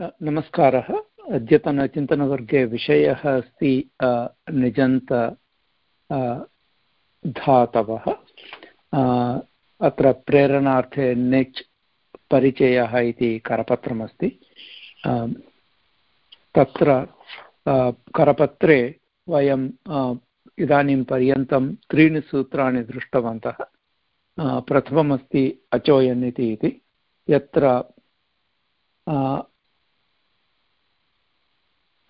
नमस्कारः। अद्यतनचिन्तनवर्गे विषयः अस्ति निजन्त धातवः। अत्र प्रेरणार्थे निच् परिचयः इति करपत्रमस्ति। तत्र करपत्रे वयम् इदानीं पर्यन्तं त्रीणि सूत्राणि दृष्टवन्तः। प्रथममस्ति अचोयन् इति यत्र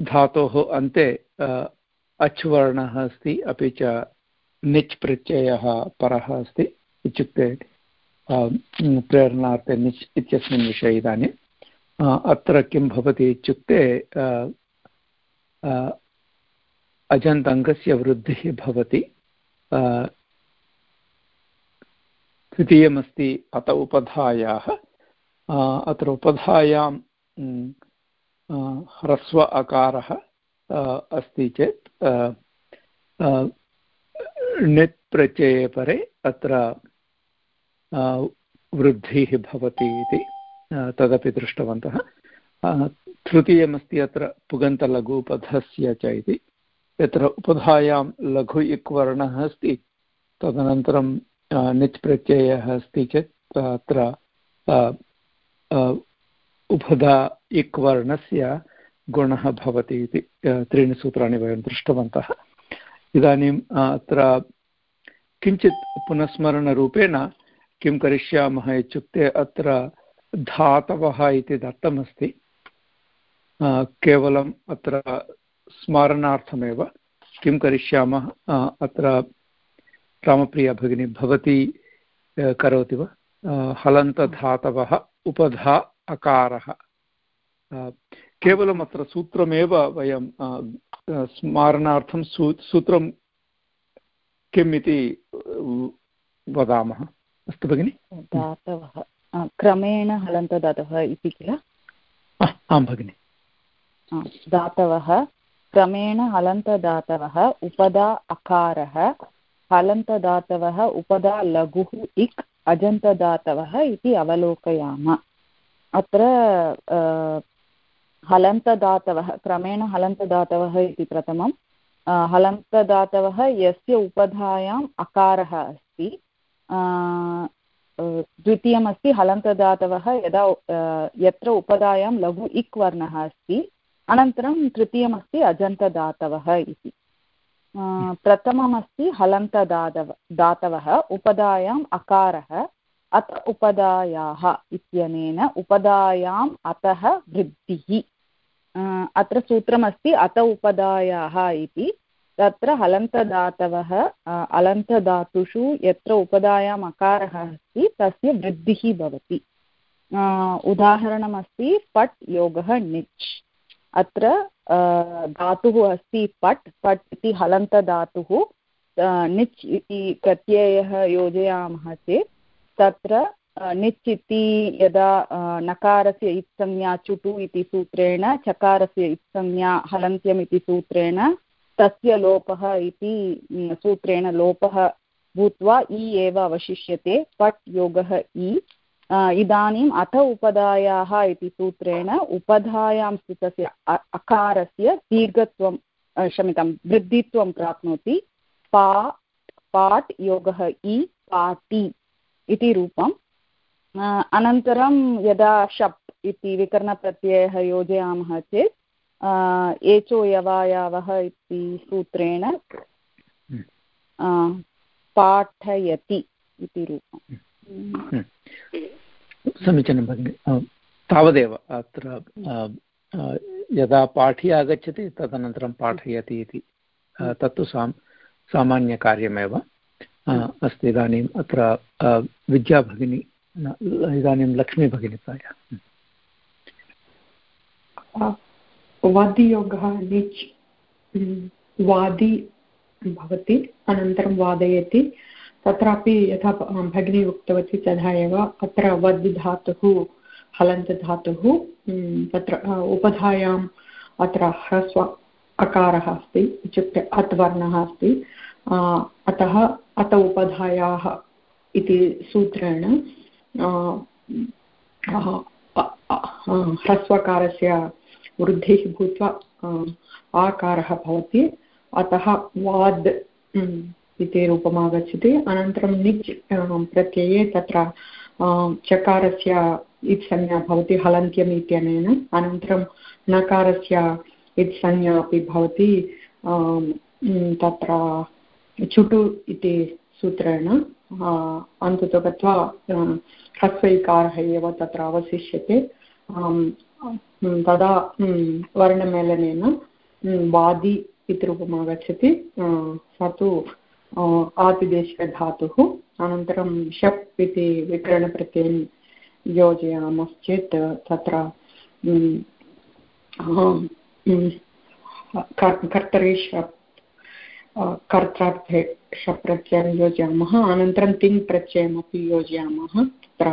धातोः अन्ते अच् वर्णः अस्ति, अपि च निच् प्रत्ययः परः अस्ति इत्युक्ते प्रेरणार्थे निच् इत्यस्मिन् विषये इदानीम् अत्र किं भवति इत्युक्ते अजन्तङ्गस्य वृद्धिः भवति। द्वितीयमस्ति अत उपधायाः। अत्र उपधायां ह्रस्व अकारः अस्ति चेत् णित् प्रत्यये परे अत्र वृद्धिः भवति इति तदपि दृष्टवन्तः। तृतीयमस्ति अत्र पुगन्तलघुपधस्य च इति। यत्र उपधायां लघु इक् वर्णः अस्ति, तदनन्तरं निच् प्रत्ययः अस्ति चेत्, अत्र उपधा इक् वर्णस्य गुणः भवति इति त्रीणि सूत्राणि वयं दृष्टवन्तः। इदानीम् अत्र किञ्चित् पुनस्मरणरूपेण किं करिष्यामः इत्युक्ते अत्र धातवः इति दत्तमस्ति। केवलम् अत्र स्मरणार्थमेव किं करिष्यामः अत्र रामप्रिया भगिनी भवती करोति वा? हलन्तधातवः उपधा अकारः। केवलम् अत्र सूत्रमेव वयं स्मारणार्थं सू सूत्रं किम् इति वदामः। अस्तु भगिनि? दातवः। क्रमेण हलन्तदातवः इति किल? आं भगिनि। दातवः। क्रमेण हलन्तदातवः उपदा अकारः। हलन्तदातवः उपदा लघुः इक् अजन्तदातवः इति अवलोकयाम। अत्र हलन्तदातवः, क्रमेण हलन्तदातवः इति प्रथमं हलन्तदातवः यस्य उपधायाम् अकारः अस्ति. द्वितीयमस्ति हलन्तदातवः यदा यत्र उपधायां लघु इक् वर्णः अस्ति. अनन्तरं तृतीयमस्ति अजन्तदातवः इति. प्रथममस्ति हलन्तदातव दातवः, उपधायाम् अकारः. अत उपदायाः इत्यनेन उपदायाम् अतः वृद्धिः। अत्र सूत्रमस्ति, अत उपदायाः इति। तत्र हलन्तदातवः अलन्तधातुषु यत्र उपदायाम् अकारः अस्ति, तस्य वृद्धिः भवति। उदाहरणमस्ति पट् योगः निच्। अत्र धातुः अस्ति पट् पट् इति हलन्तधातुः निच् इति प्रत्ययः योजयामः चेत् तत्र निच् इति यदा नकारस्य इत्संज्ञा चुटु इति सूत्रेण, चकारस्य इत्संज्ञा हलन्त्यम् इति सूत्रेण, तस्य लोपः इति सूत्रेण लोपः भूत्वा इ एव अवशिष्यते, पट् योगः इ इदानीम् अथ उपधायाः इति सूत्रेण, उपधायां स्थितस्य अकारस्य दीर्घत्वं क्षम्यतां, वृद्धित्वं प्राप्नोति। पा, पाट् योगः इ पाटि इति रूपम्। अनन्तरं यदा शप् इति विकरणप्रत्ययः योजयामः चेत् एचो यवायावः इति सूत्रेण पाठयति इति रूपम्। समीचीनं भगिनि। तावदेव अत्र यदा पाठी आगच्छति तदनन्तरं पाठयति इति। तत्तु साम् सामान्यकार्यमेव। अस्ति इदानीम् अत्र विद्याभगिनी इदानीं लक्ष्मीभगिनी प्रायः। वाद्ययोगः निच्, वादि भवति, अनन्तरं वादयति। तत्रापि यथा भगिनी उक्तवती तथा एव, अत्र वद् धातुः हलन्तधातुः तत्र उपधायाम् अत्र ह्रस्व अकारः अस्ति, इत्युक्ते अत् वर्णः अस्ति। अतः अत उपधायाः इति सूत्रेण ह्रस्वकारस्य वृद्धिः भूत्वा आकारः भवति। अतः वाद् इति रूपम् आगच्छति अनन्तरं निच् प्रत्यये तत्र चकारस्य इत्संज्ञा भवति, हलन्त्यम् इत्यनेन। अनन्तरं नकारस्य इत्संज्ञा अपि भवति। तत्र चुटु इति सूत्रेण अन्ततो गत्वा ह्रस्वैकारः एव तत्र अवशिष्यते। तदा वर्णमेलनेन वादि इति रूपम् आगच्छति। स तु आतिदेशधातुः अनन्तरं शप् इति विकरणप्रत्ययं योजयामश्चेत् तत्र कर्तरि शप् कर्त्रार्थे शप् प्रत्ययं योजयामः अनन्तरं तिङ् प्रत्ययमपि योजयामः तत्र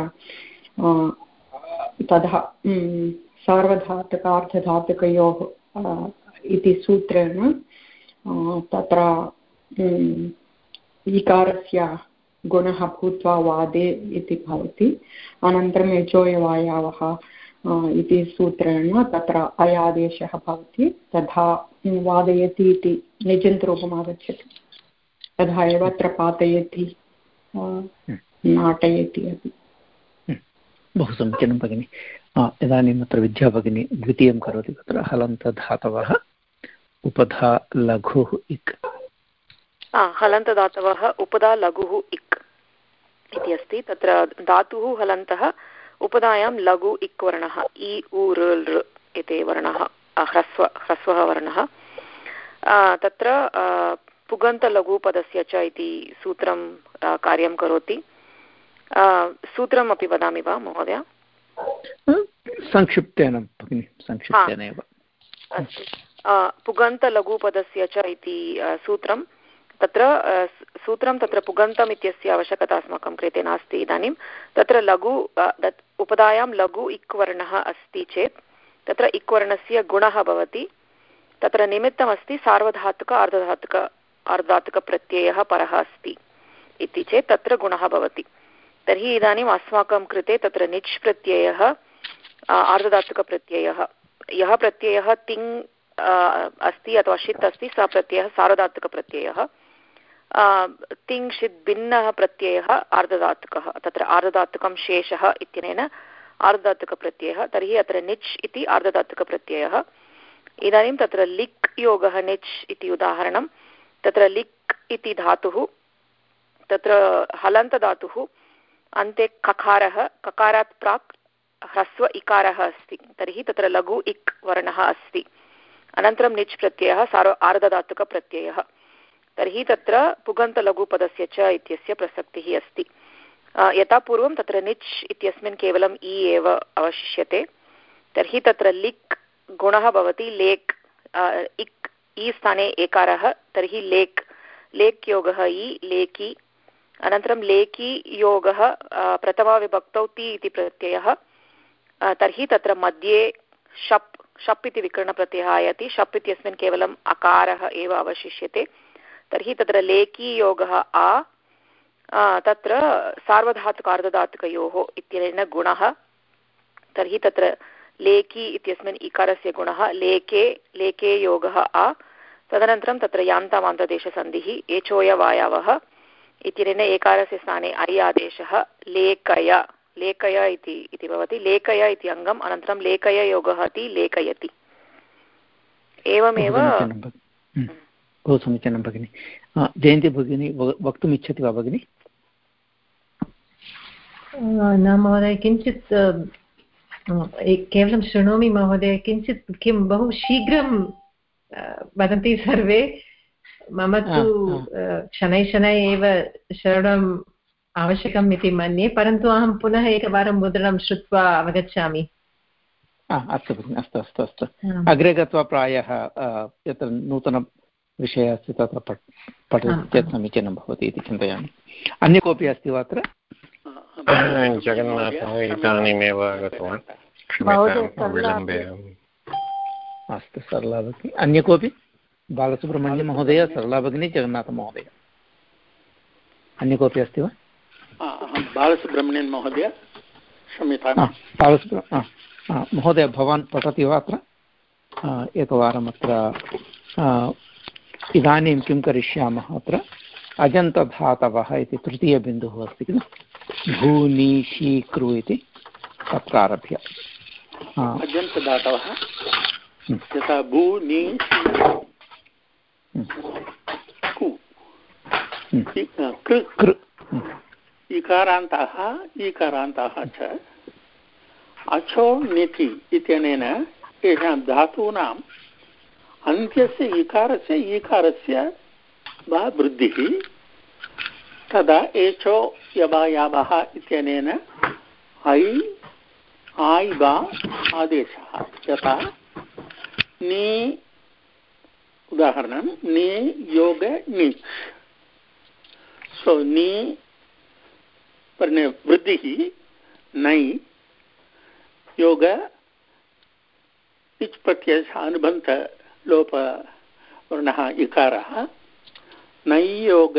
तदा सार्वधातुकार्धधातुकयोः इति सूत्रेण तत्र इकारस्य गुणः भूत्वा वादे इति भवति अनन्तरं यचोयवायावः इति सूत्रेण तत्र अयादेशः भवति तथा वादयति इति निजन्तरूपम् आगच्छति। तथा एव अत्र पातयति नाटयति अपि। बहु समीचीनं भगिनि। इदानीम् अत्र विद्याभगिनी द्वितीयं करोति तत्र हलन्तधातवः उपधा लघुः इक्। हलन्तदातवः उपदा लघुः इक् इति अस्ति। तत्र धातुः हलन्तः उपदायां लघु इक् वर्णः इ उ ऋ इति वर्णः ह्रस्व ह्रस्वः वर्णः। तत्र पुगन्तलघुपदस्य च इति सूत्रं कार्यं करोति. सूत्रमपि वदामि वा महोदय? संक्षिप्तेन भगिनि संक्षिप्तेन एव. अस्तु. पुगन्तलघुपदस्य च इति सूत्रं. तत्र सूत्रं तत्र पुगन्तम् इत्यस्य आवश्यकता अस्माकं कृते नास्ति इदानीं. तत्र लघु उपदायां लघु इक् वर्णः अस्ति चेत् तत्र इक् वर्णस्य गुणः भवति. तत्र निमित्तमस्ति सार्वधातुक अर्धधातुक अर्धधातुकप्रत्ययः परः अस्ति इति चेत् तत्र गुणः भवति। तर्हि इदानीम् अस्माकं कृते तत्र निच् प्रत्ययः आर्धधातुकप्रत्ययः यः प्रत्ययः तिङ् अस्ति अथवा षित् अस्ति, सः प्रत्ययः सार्वधातुकप्रत्ययः तिङ्, षित् भिन्नः प्रत्ययः आर्धधातुकः तत्र आर्धधातुकं शेषः इत्यनेन आर्धधातुकप्रत्ययः तर्हि अत्र निच् इति आर्धधातुकप्रत्ययः इदानीं तत्र लिक् योगः निच् इति उदाहरणं, तत्र लिक् इति धातुः, तत्र हलन्तधातुः, अन्ते ककारः, ककारात् प्राक् ह्रस्व इकारः अस्ति, तर्हि तत्र लघु इक् वर्णः अस्ति। अनन्तरं निच् प्रत्ययः सार्व आर्धधातुकप्रत्ययः। तर्हि तत्र पुगन्तलघुपदस्य च इत्यस्य प्रसक्तिः अस्ति। यथा पूर्वं तत्र निच् इत्यस्मिन् केवलम् इ एव अवशिष्यते। तर्हि तत्र लिक् गुणः भवति लेक् इक् इ स्थाने एकारः, तर्हि लेक् लेक् योगः इ लेकि, अनन्तरं लेकि योगः प्रथमाविभक्तौ ति इति प्रत्ययः तर्हि तत्र मध्ये शप् शप् इति विकरणप्रत्ययः आयाति, शप् इत्यस्मिन् केवलम् अकारः एव अवशिष्यते, तर्हि तत्र लेकी योगः आ तत्र सार्वधातुकार्धधातुकयोः इत्यनेन गुणः, तर्हि तत्र लेकी इत्यस्मिन् इकारस्य गुणः लेके लेके योगः आ। तदनन्तरं तत्र यान्तामान्तदेशसन्धिः एचोयवायावः इत्यनेन एकारस्य स्थाने ऐ आदेशः लेखय लेखय इति भवति। लेखय इति अङ्गम् अनन्तरं लेखय योगः इति लेखयति। एवमेव बहु समीचीनं भगिनि। जयन्ती भगिनी वक्तुम् इच्छति वा भगिनि? न महोदय किञ्चित् केवलं शृणोमि महोदय किञ्चित् किं बहु शीघ्रं वदन्ति सर्वे मम तु शनैः शनैः एव श्रवणम् आवश्यकम् इति मन्ये परन्तु अहं पुनः एकवारं मुद्रणं श्रुत्वा अवगच्छामि। अस्तु भगिनि अस्तु अस्तु अस्तु। अग्रे गत्वा प्रायः यत्र नूतनविषयः अस्ति तत्र पठ पठति चेत् समीचीनं भवति इति चिन्तयामि। अन्य कोऽपि अस्ति वा अत्र? जगन्नाथः इदानीमेव आगतवान् अस्तु सरला भगिनि अन्य कोऽपि बालसुब्रह्मण्यमहोदय सरला भगिनी जगन्नाथमहोदय अन्य कोऽपि अस्ति वा? बालसुब्रह्मण्यन् महोदय क्षम्यतां महोदय भवान् पठति वा अत्र? एकवारम् अत्र इदानीं किं करिष्यामः अत्र? अजन्तधातवः इति तृतीयबिन्दुः अस्ति किल? भूनीशीकृ इति तत्र आरभ्य अजन्तधातवः यथा भूनि कृ। इकारान्ताः ईकारान्ताः च। अचो निति इत्यनेन येषां धातूनाम् अन्त्यस्य इकारस्य ईकारस्य वा वृद्धिः तदा एचो यवायावः इत्यनेन ऐ, आय् वा आदेशः। यथा, नी, उदाहरणं, नी, योग नीच् सो नी वृद्धिः, नै, योग, इच् प्रत्ययः अनुबन्धलोपवर्णः इकारः नैयोग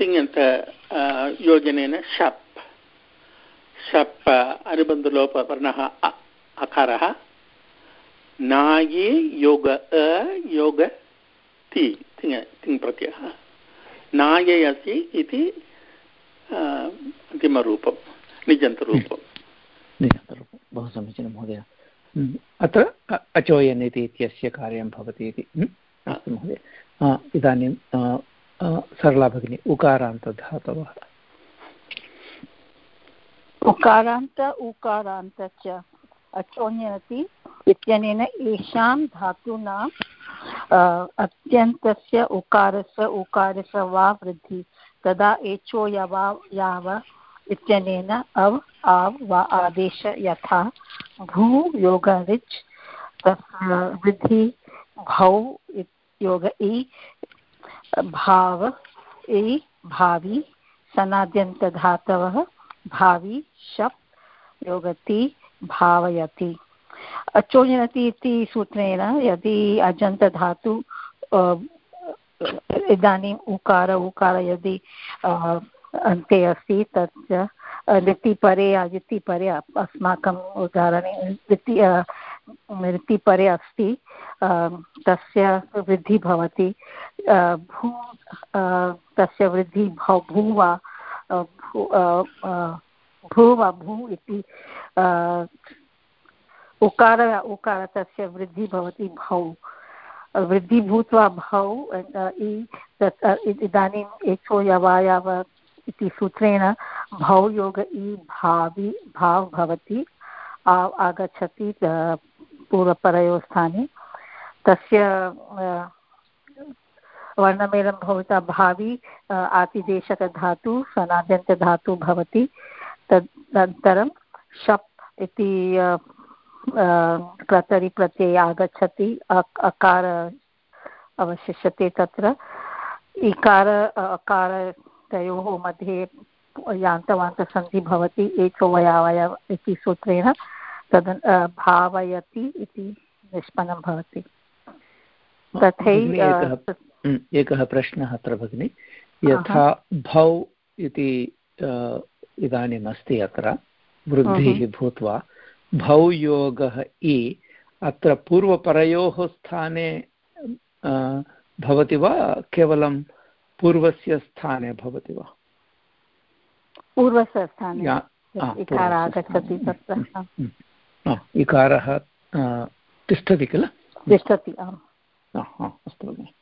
तिङन्त योजनेन शप् शप् अनुबन्धलोपवर्णः अकारः नायि योग अ योग ति तिङ तिङ्प्रत्ययः नायै अस्ति इति अन्तिमरूपं निजन्तरूपं निजन्तरूपं बहु समीचीनं महोदय अत्र अचोयन् इति इत्यस्य कार्यं भवति इति अस्तु महोदय इदानीं सरला भगिनी उकारान्तधातवः उकारान्त उकारान्त च अचोन्यति इत्यनेन येषां धातूनाम् अत्यन्तस्य उकारस्य उकारस्य वा वृद्धि, तदा एचो यवा, याव इत्यनेन अव्, आव् वा आदेश यथा भू योगरिच् तस्य वृद्धि भौ योग इ भाव इ भावि सनाद्यन्तधातवः भावि, शप्, योगति, भावयति। अचोजनति इति सूत्रेण यदि अजन्तधातु इदानीम् उकार उकार यदि अन्ते अस्ति तत् ऋतिपरे ऋतिपरे अस्माकम् उदाहरणे ऋति ऋतिपरे अस्ति तस्य वृद्धिः भवति भू तस्य वृद्धिः भू वा भू वा भू इति उकार उकार तस्य वृद्धिः भवति भौ। वृद्धिः भूत्वा भौ इदानीम् एचो यवायाव इति सूत्रेण भौ योग इ भावि, भाव् भवति आगच्छति पूर्वपरयोः स्थाने तस्य वर्णमेलं भवता भावि आतिदेशकधातु, सनाद्यन्तधातु भवति। तदनन्तरं शप् इति कर्तरि प्रत्यये आगच्छति अकार अवशिष्यते तत्र। इकार अकार तयोः मध्ये यान्तवान्तसन्धिः भवति एकोवयावय इति सूत्रेण। तद् भावयति इति निष्पन्नं भवति। तथैव एकः प्रश्नः अत्र भगिनि। यथा भौ इति इदानीम् अस्ति अत्र वृद्धिः भूत्वा भौ योगः इ अत्र पूर्वपरयोः स्थाने भवति वा केवलं पूर्वस्य स्थाने भवति वा? पूर्वस्य स्थाने। आगच्छति तत्र। इकारः तिष्ठति किल? तिष्ठति आम्। अस्तु भगिनि।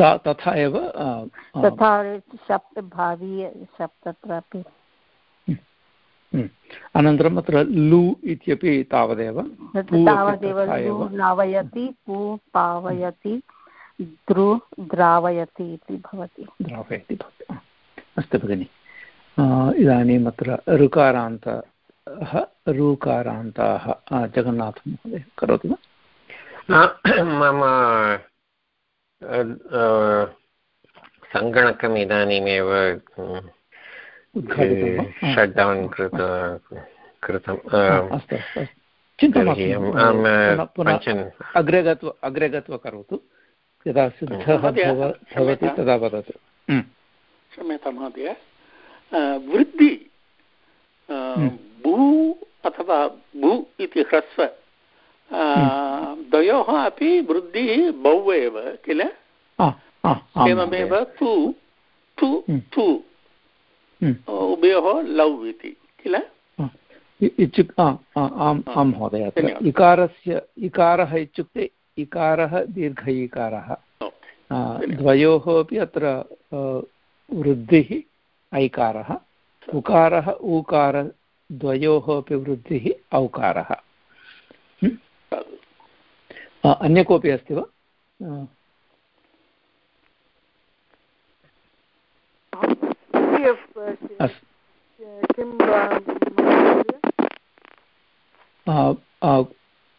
तथा एव तथा शप् भावी शप् तत्रापि अनन्तरम् अत्र लु इत्यपि तावदेव। तावदेव लु लावयति पू पावयति द्रु द्रावयति इति भवति। द्रावयति भवति। अस्तु भगिनि। इदानीम् अत्र ऋकारान्तः ऋकारान्ताः जगन्नाथमहोदय करोति वा? मम सङ्गणकम् इदानीमेव शट् डौन् कृत अग्रे गत्वा अग्रे गत्वा करोतु। यदा सिद्धः भवति तदा वदतु। क्षम्यतां महोदय। वृद्धि अथवा भू इति ह्रस्व। द्वयोः अपि वृद्धिः बहु एव किल? एवमेव तु तु तु। उभयोः लौ इति किल? इत्युक् आम् आं महोदय इकारस्य इकारः इत्युक्ते इकारः दीर्घ इकारः द्वयोः अपि अत्र वृद्धिः ऐकारः। उकारः ऊकार द्वयोः अपि वृद्धिः औकारः अन्य कोऽपि अस्ति वा?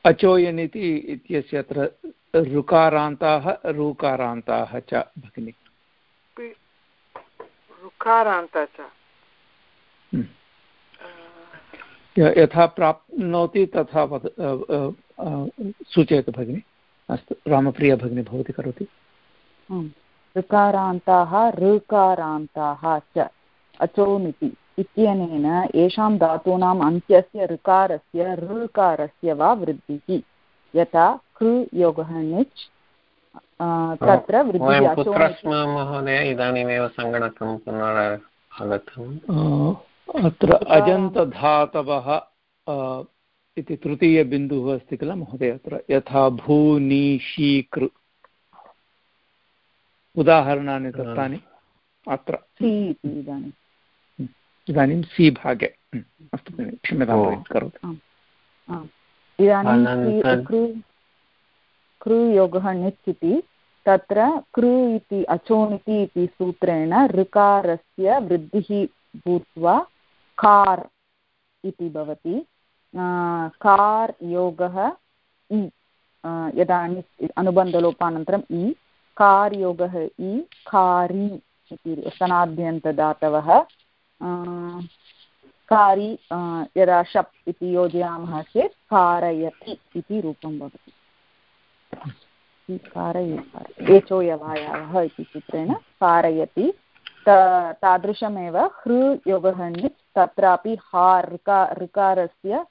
अचोयन् इति इत्यस्य अत्र ऋकारान्ताः ऋकारान्ताः च भगिनि। ऋकारान्त च। यथा प्राप्नोति तथा वद सूचयतु भगिनि। अस्तु रामप्रिया भगिनी भवती करोति। ऋकारान्ताः ऋकारान्ताः च अचोमिति इत्यनेन येषां धातूनाम् अन्त्यस्य ऋकारस्य ऋकारस्य वा वृद्धिः। यथा कृ योगः णिच् तत्र महोदय? इदानीमेव सङ्गणकं पुनः आगतम् अत्र अजन्तधातवः इति तृतीयबिन्दुः अस्ति किल महोदय अत्र? यथा भूनीशीकृ। उदाहरणानि दत्तानि अत्र। इदानीं। इदानीं सी भागे। अस्तु क्षम्यतां करोतु। इदानीं कृयोगः णित् इति तत्र कृ इति अचोणिति इति सूत्रेण ऋकारस्य वृद्धिः भूत्वा कार् इति भवति। कार् योगः इ यदा अनुबन्धलोपानन्तरम् इ, कार् योगः इ खारी इति स्तनाद्यन्तदातवः कारी यदा शप् इति योजयामः चेत् कारयति इति रूपं भवति। एचोयवायावः इति सूत्रेण कारयति। तादृशमेव हृ, योगः तत्रापि हार् ऋका, ऋकारस्य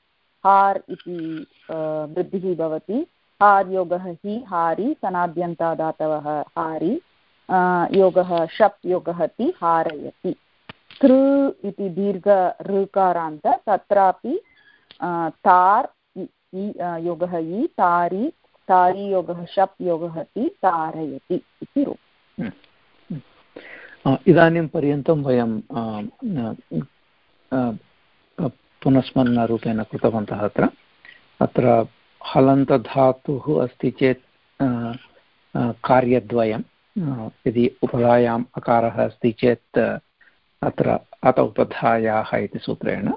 हार् इति वृद्धिः भवति। हार् योगः हि हारि, सनाद्यन्तादातवः हारि योगः शप् योगः ति हारयति। कृ इति दीर्घ ऋकारान्त, तत्रापि तार् योगः इ, तारि तारि योगः शप् योगः ति तारयति इति रूपम्। इदानीं पर्यन्तं वयं पुनस्मरणरूपेण कृतवन्तः अत्र। अत्र हलन्तधातुः अस्ति चेत् कार्यद्वयं। यदि उपधायाम् अकारः अस्ति चेत् अत्र अत उपधायाः इति सूत्रेण।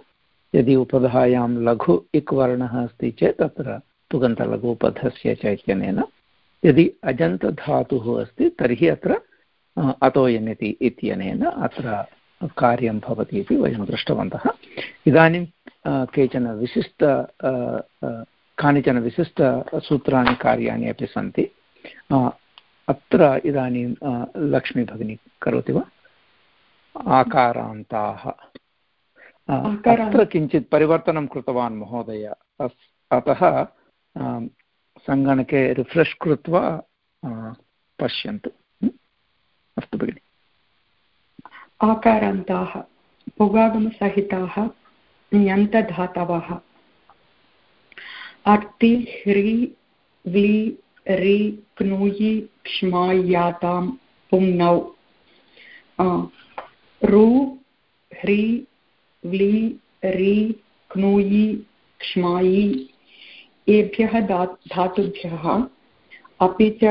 यदि उपधायां लघु इक् वर्णः अस्ति चेत्, अत्र तुगन्तलघु उपधस्य चैत्यनेन। यदि अजन्तधातुः अस्ति, तर्हि अत्र अतोयनिति इत्यनेन अत्र कार्यं भवति इति वयं दृष्टवन्तः। इदानीं केचन विशिष्ट कानिचन विशिष्टसूत्राणि कार्याणि अपि सन्ति। अत्र इदानीं लक्ष्मीभगिनी करोति वा? आकारान्ताः। अत्र किञ्चित् परिवर्तनं कृतवान् महोदय। अतः सङ्गणके रिफ्रेश् कृत्वा पश्यन्तु। अस्तु भगिनि। आकारान्ताः पुगागमसहिताः ण्यन्तधातवः अर्ति ह्री, व्लि, रि क्नूयि क्ष्मायातां पुङ्नौ रु, ह्री, व्लि, रि क्नूयि क्ष्मायि एभ्यः धा, धातुभ्यः, अपि च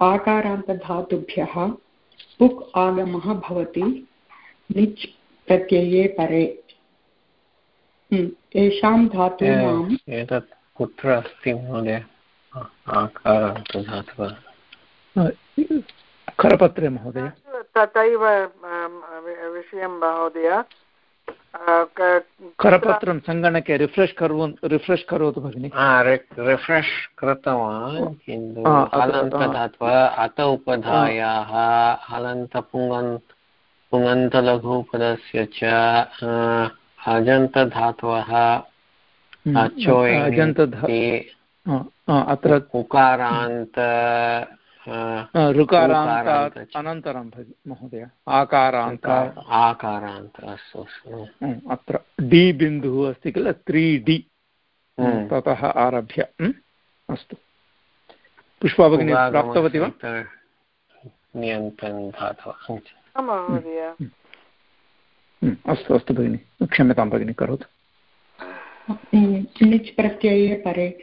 आकारान्तधातुभ्यः, पुक् आगमः भवति, निच् प्रत्यये परे। येषां धातूनाम् एतत् कुत्र अस्ति महोदय? करपत्रे महोदय। तथैव विषयं महोदय। करपत्रं सङ्गणके रिफ्रेश् कुर्वन् रिफ्रेश् करोतु भगिनि। रिफ्रेश् कृतवान् किन्तु हलन्तधात्वा अत उपधायाः हलन्तपुङन् पुङन्तलघुपदस्य च अजन्तधातवः अत्र उकारान्त ऋकारान्तात् अनन्तरं महोदय आकारान्त। आकारान्त अस्तु अस्तु अत्र डि बिन्दुः अस्ति किल? त्री डि। ततः आरभ्य अस्तु। पुष्पा भगिनी प्राप्तवती वा? अस्तु अस्तु भगिनि, क्षम्यतां भगिनि, करोतु। निच् प्रत्यये परे,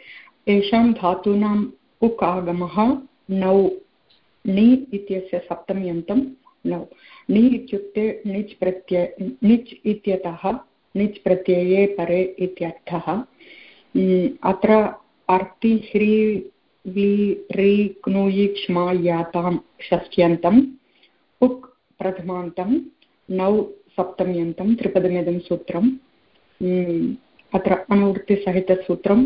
येषां धातूनाम् उक् आगमः नौ णि इत्यस्य सप्तम्यन्तं, नौ। णि इत्युक्ते णिच् प्रत्यय णिच् इत्यतः णिच् प्रत्यये परे इत्यर्थः। अत्र अर्ति, ह्री वि रि क्नुयि क्ष्मा, यातां, षष्ट्यन्तं। उक् प्रथमान्तं, नौ सप्तम्यन्तं त्रिपदमिदं सूत्रम् अत्र अनुवृत्तिसहितसूत्रम्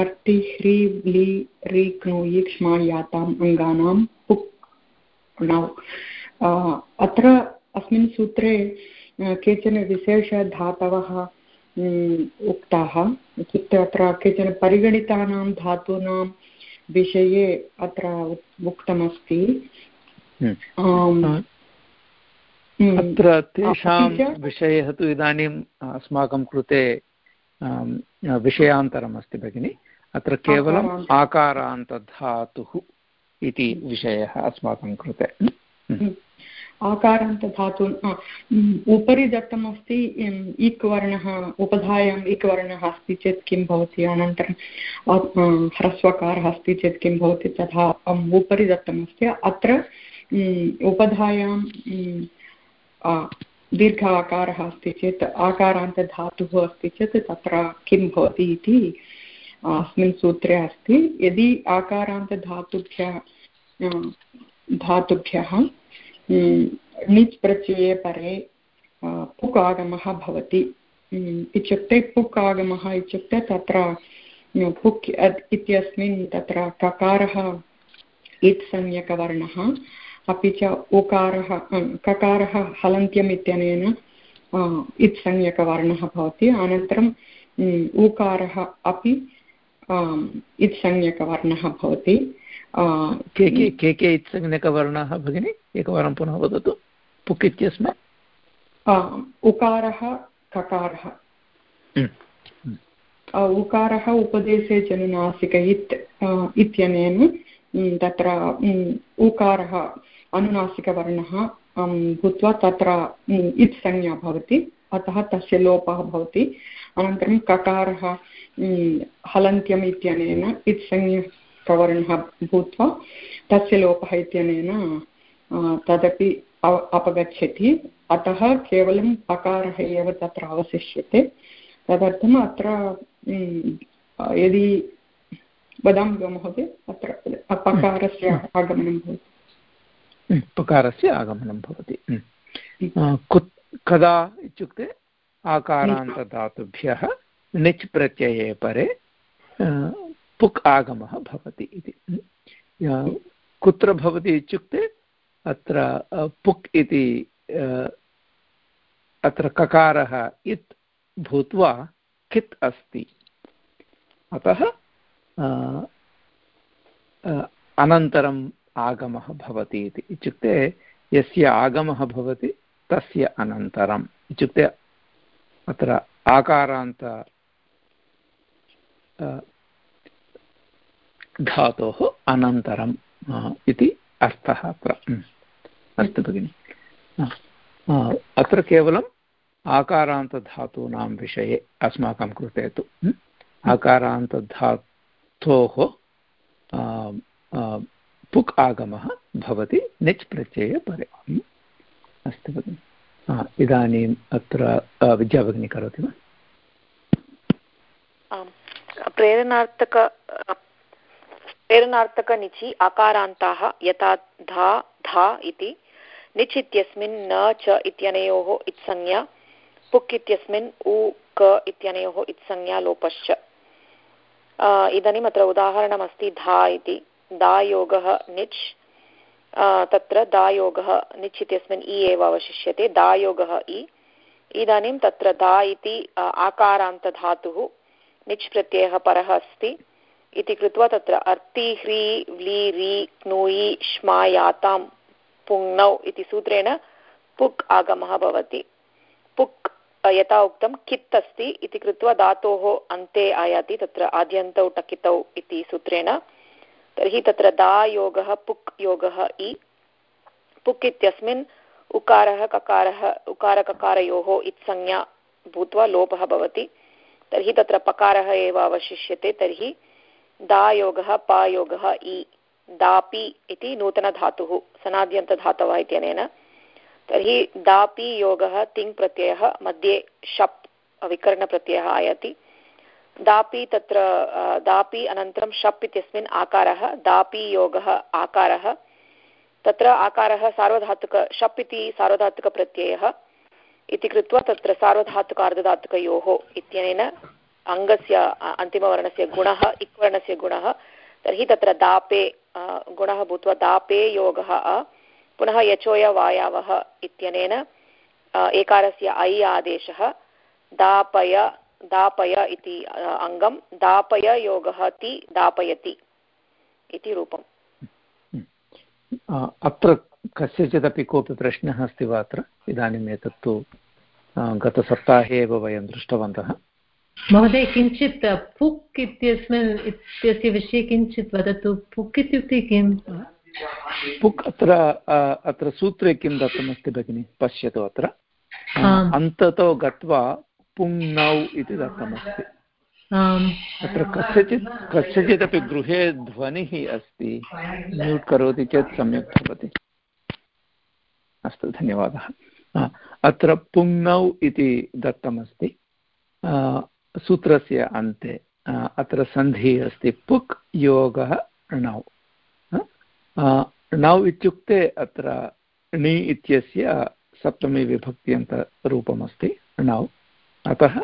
अर्ति ह्री ब्लि रि क्नुयि क्ष्मा याताम् अङ्गानां पुक् नौ। अत्र अस्मिन् सूत्रे केचन विशेषधातवः उक्ताः इत्युक्ते अत्र केचन परिगणितानां धातूनां विषये अत्र उक्तमस्ति। अत्र तेषां विषयः तु इदानीम् अस्माकं कृते विषयान्तरम् अस्ति भगिनि। अत्र केवलम् आकारान्तधातुः इति विषयः अस्माकं कृते। आकारान्तधातु उपरि दत्तमस्ति इक् वर्णः उपधायाम् इक् वर्णः अस्ति चेत् किं भवति अनन्तरं ह्रस्वकारः अस्ति चेत् किं भवति तथा उपरि दत्तमस्ति। अत्र उपधायां दीर्घ आकारः अस्ति चेत्, आकारान्तधातुः अस्ति चेत् तत्र किं भवति इति अस्मिन् सूत्रे अस्ति। यदि आकारान्तधातुभ्यः धातुभ्यः णिच् प्रत्यये परे पुक् आगमः भवति इत्युक्ते पुक् आगमः इत्युक्ते तत्र पुक् इत्यस्मिन् तत्र ककारः अपि च उकारः ककारः हलन्त्यम् इत्यनेन इत्संज्ञकवर्णः भवति अनन्तरम् ऊकारः अपि इत्संज्ञकवर्णः भवति के के के के इत्संज्ञकवर्णाः भगिनि एकवारं पुनः वदतु पुक् इत्यस्मात् उकारः ककारः उकारः उपदेशे जनुनासिक इत् इत्यनेन तत्र उकारः अनुनासिकवर्णः भूत्वा तत्र इत् भवति, अतः तस्य लोपः भवति। अनन्तरं ककारः हलन्त्यम् इत्यनेन इत् भूत्वा तस्य लोपः इत्यनेन तदपि अपगच्छति। अतः केवलं पकारः एव तत्र अवशिष्यते। तदर्थम् अत्र यदि वदामि वा महोदय? अत्र पकारस्य आगमनं भवति। पकारस्य आगमनं भवति। कुत् कदा इत्युक्ते आकारान्तधातुभ्यः णिच् प्रत्यये परे पुक् आगमः भवति इति। कुत्र भवति इत्युक्ते अत्र पुक् इति अत्र ककारः इत् भूत्वा कित् अस्ति? अतः अनन्तरं आगमः भवति इति। इत्युक्ते यस्य आगमः भवति, तस्य अनन्तरम्। इत्युक्ते अत्र आकारान्त धातोः अनन्तरम् इति अर्थः अत्र। अस्तु भगिनि। अत्र केवलम् आकारान्तधातूनां विषये अस्माकं कृते तु। आकारान्तधातोः पुक् आगमः भवति, निच् प्रत्यये परे। अस्तु भगिनि। इदानीम् अत्र विद्याभगिनी करोति वा? प्रेरणार्थक, प्रेरणार्थकनिचि आकारान्ताः यथा धा धा इति, निच् इत्यस्मिन् न, च इत्यनयोः इत्संज्ञा, पुक् इत्यस्मिन् उ, क इत्यनयोः इत्संज्ञा, लोपश्च। इदानीम् अत्र उदाहरणमस्ति धा इति। दायोगः निच् तत्र दायोगः निच् इत्यस्मिन् इ एव अवशिष्यते, दायोगः इ। इदानीं तत्र दा इति आकारान्तधातुः निच् प्रत्ययः परः अस्ति। इति कृत्वा तत्र अर्ति, ह्री, व्ली, रि क्नूयि श्मा, यातां, पुङ्नौ इति सूत्रेण पुक् आगमः भवति। पुक् यथा उक्तं, कित् अस्ति इति कृत्वा धातोः अन्ते आयाति, तत्र आद्यन्तौ टकितौ इति सूत्रेण। तर्हि तत्र दायोगः पुक् योगः, इ। पुक् इत्यस्मिन् उकारः, ककारः, उकारककारयोः इत्संज्ञा भूत्वा लोपः भवति। तर्हि तत्र पकारः एव अवशिष्यते। तर्हि दायोगः पायोगः इ। दापि इति नूतनधातुः, सनाद्यन्तधातवः इत्यनेन। तर्हि दापि योगः, तिङ् मध्ये शप् विकरणप्रत्ययः आयाति। दापि तत्र दापि अनन्तरं शप् इत्यस्मिन् आकारः, दापि योगः आकारः। तत्र आकारः सार्वधातुक, शप् इति सार्वधातुकप्रत्ययः। इति कृत्वा तत्र सार्वधातुकार्धधातुकयोः इत्यनेन अङ्गस्य अन्तिमवर्णस्य गुणः, इक्वर्णस्य गुणः। तर्हि तत्र दापे गुणः भूत्वा दापे योगः पुनः यचोयवायावः इत्यनेन एकारस्य ऐ आदेशः, दापय दापय इति अङ्गं दापय योगः ति दापयति इति रूपम्। अत्र कस्यचिदपि कोऽपि प्रश्नः अस्ति वा अत्र? इदानीम् एतत्तु गतसप्ताहे एव वयं दृष्टवन्तः। महोदय किञ्चित् पुक् इत्यस्मिन् इत्यस्य विषये किञ्चित् वदतु। पुक् इत्युक्ते किम्? पुक् अत्र अत्र सूत्रे किं दत्तमस्ति भगिनि? पश्यतु अत्र। अन्ततो गत्वा पुङ्नौ इति दत्तमस्ति। अत्र कस्यचित् कस्यचिदपि गृहे ध्वनिः अस्ति। म्यूट् करोति चेत् सम्यक् भवति। अस्तु धन्यवादः। अत्र पुङ्नौ इति दत्तमस्ति। सूत्रस्य अन्ते अत्र सन्धिः अस्ति। पुक् योगः णौ णौ इत्युक्ते अत्र णि इत्यस्य सप्तमी विभक्त्यन्तरूपमस्ति णौ अतः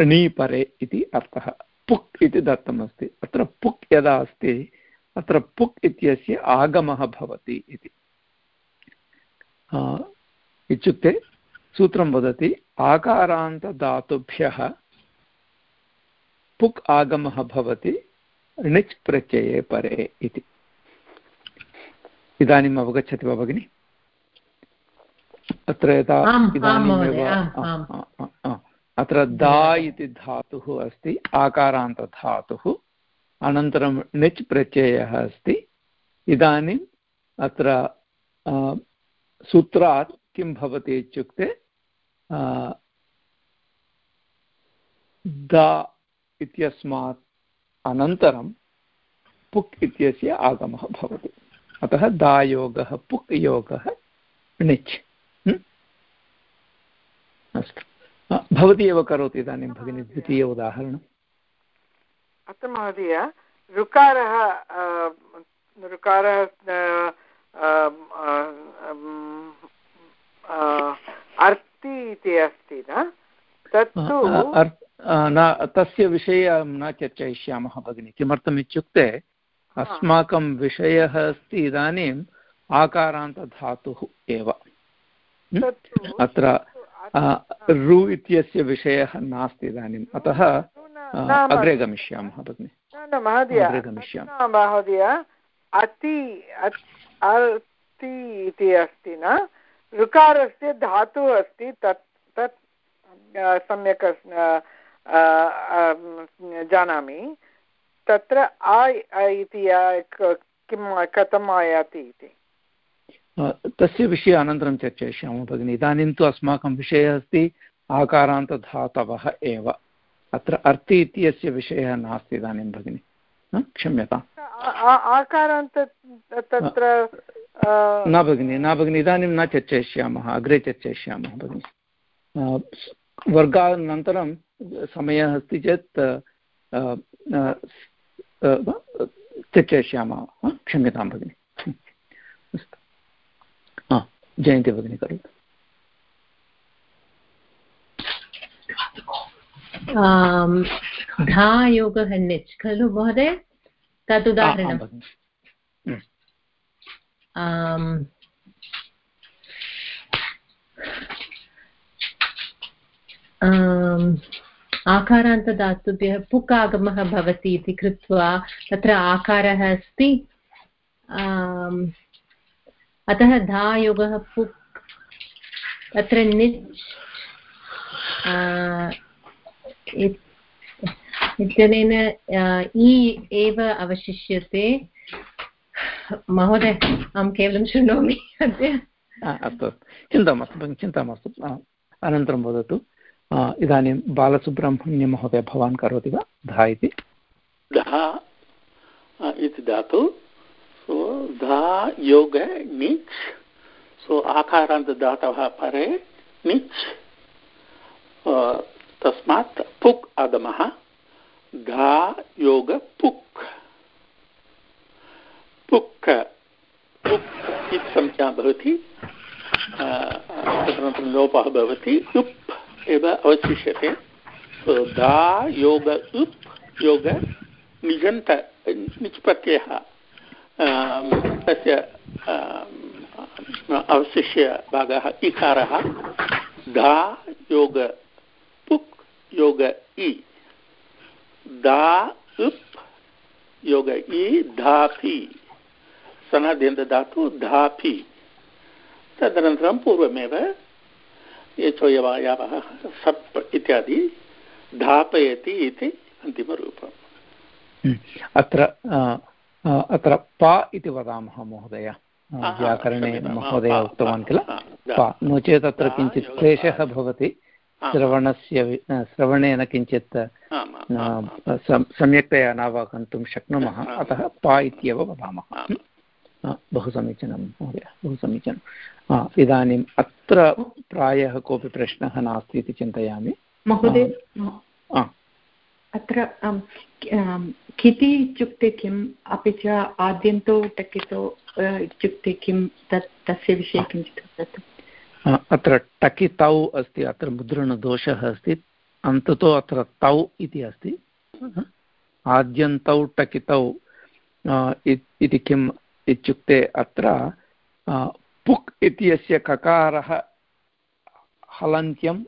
णि परे इति अर्थः। पुक् इति दत्तमस्ति। अत्र पुक् यदा अस्ति, अत्र पुक् इत्यस्य आगमः भवति इति। इत्युक्ते सूत्रं वदति आकारान्तधातुभ्यः पुक् आगमः भवति, णिच् प्रत्यये परे इति। इदानीम् अवगच्छति वा भगिनि? अत्र यदा इदानीमेव अत्र दा इति धातुः अस्ति आकारान्तधातुः अनन्तरं णिच् प्रत्ययः अस्ति। इदानीम् अत्र सूत्रात् किं भवति इत्युक्ते द इत्यस्मात् अनन्तरं पुक् इत्यस्य आगमः भवति। अतः दायोगः पुक् योगः णिच्। अस्तु। भवती एव करोतु इदानीं भगिनी द्वितीय उदाहरणम् अत्र महोदय ऋकारः ऋकारः अर्ति इति अस्ति न? तत्तु न तस्य विषये न चर्चयिष्यामः भगिनि। किमर्थम् इत्युक्ते अस्माकं विषयः अस्ति इदानीम् आकारान्तधातुः एव। अत्र रु इत्यस्य विषयः नास्ति इदानीम्। अतः अग्रे गमिष्यामः भगिनि। गमिष्यामः। महोदय अति अति इति अस्ति न? ऋकारस्य धातुः अस्ति तत् तत् सम्यक् जानामि। तत्र आ इति कथम् आयाति इति? तस्य विषये अनन्तरं चर्चयिष्यामः भगिनि। इदानीं तु अस्माकं विषयः अस्ति आकारान्तधातवः एव। अत्र अर्ति इत्यस्य विषयः नास्ति इदानीं भगिनि। क्षम्यताम्। आकारान्त तत्र न भगिनि न भगिनि इदानीं न चर्चयिष्यामः अग्रे चर्चयिष्यामः भगिनि। वर्गानन्तरं समयः अस्ति चेत् त्यक्ष्यामः क्षम्यतां भगिनि अस्तु जयन्ती भगिनी करोतु। धायोगः निच् खलु महोदय? तदुदाहरणम् आकारान्तधातुभ्यः पुक् आगमः भवति इति कृत्वा तत्र आकारः अस्ति। अतः धायोगः पुक् तत्र निच् इत्यनेन इ एव अवशिष्यते। महोदय अहं केवलं शृणोमि अद्य। अस्तु। चिन्ता मास्तु चिन्ता मास्तु। अनन्तरं वदतु। इदानीं बालसुब्रह्मण्यमहोदय भवान् करोति वा? धा इति? धा इति धातु सो धा योग निच् सो आकारान्तदातवः परे निच् तस्मात् पुक् आगमः धा योग पुक् पुक् पुक् इति संज्ञा भवति तदनन्तरं लोपः भवति उप् एव अवशिष्यते धा योग उप् योग निजन्त निष्प्रत्ययः तस्य अवशिष्य भागः इकारः। धा योग पुक् योग इ। दा उप् योग इ धापि सनद्यन्तदातु धापि तदनन्तरं पूर्वमेव एचोयवायावः सप् इत्यादि धापयति इति अन्तिमरूपम्। अत्र अत्र पा इति वदामः महोदय. व्याकरणे महोदय उक्तवान् किल? पा नो चेत् अत्र किञ्चित् क्लेशः भवति. श्रवणस्य श्रवणेन किञ्चित् सम्यक्तया नावगन्तुं शक्नुमः. अतः पा इत्येव वदामः. बहु समीचीनं महोदय बहु समीचीनम् इदानीम् अत्र प्रायः कोऽपि प्रश्नः नास्ति इति चिन्तयामि. महोदय अत्र किति इत्युक्ते किम्? अपि च आद्यन्तो टकितो इत्युक्ते किं तत्, तस्य विषये किञ्चित् वदतु। अत्र टकितौ अस्ति, अत्र मुद्रणदोषः अस्ति, अन्ततो अत्र तौ इति अस्ति। आद्यन्तौ टकितौ इति किम् इत्युक्ते अत्र पुक् इत्यस्य ककारः हलन्त्यम्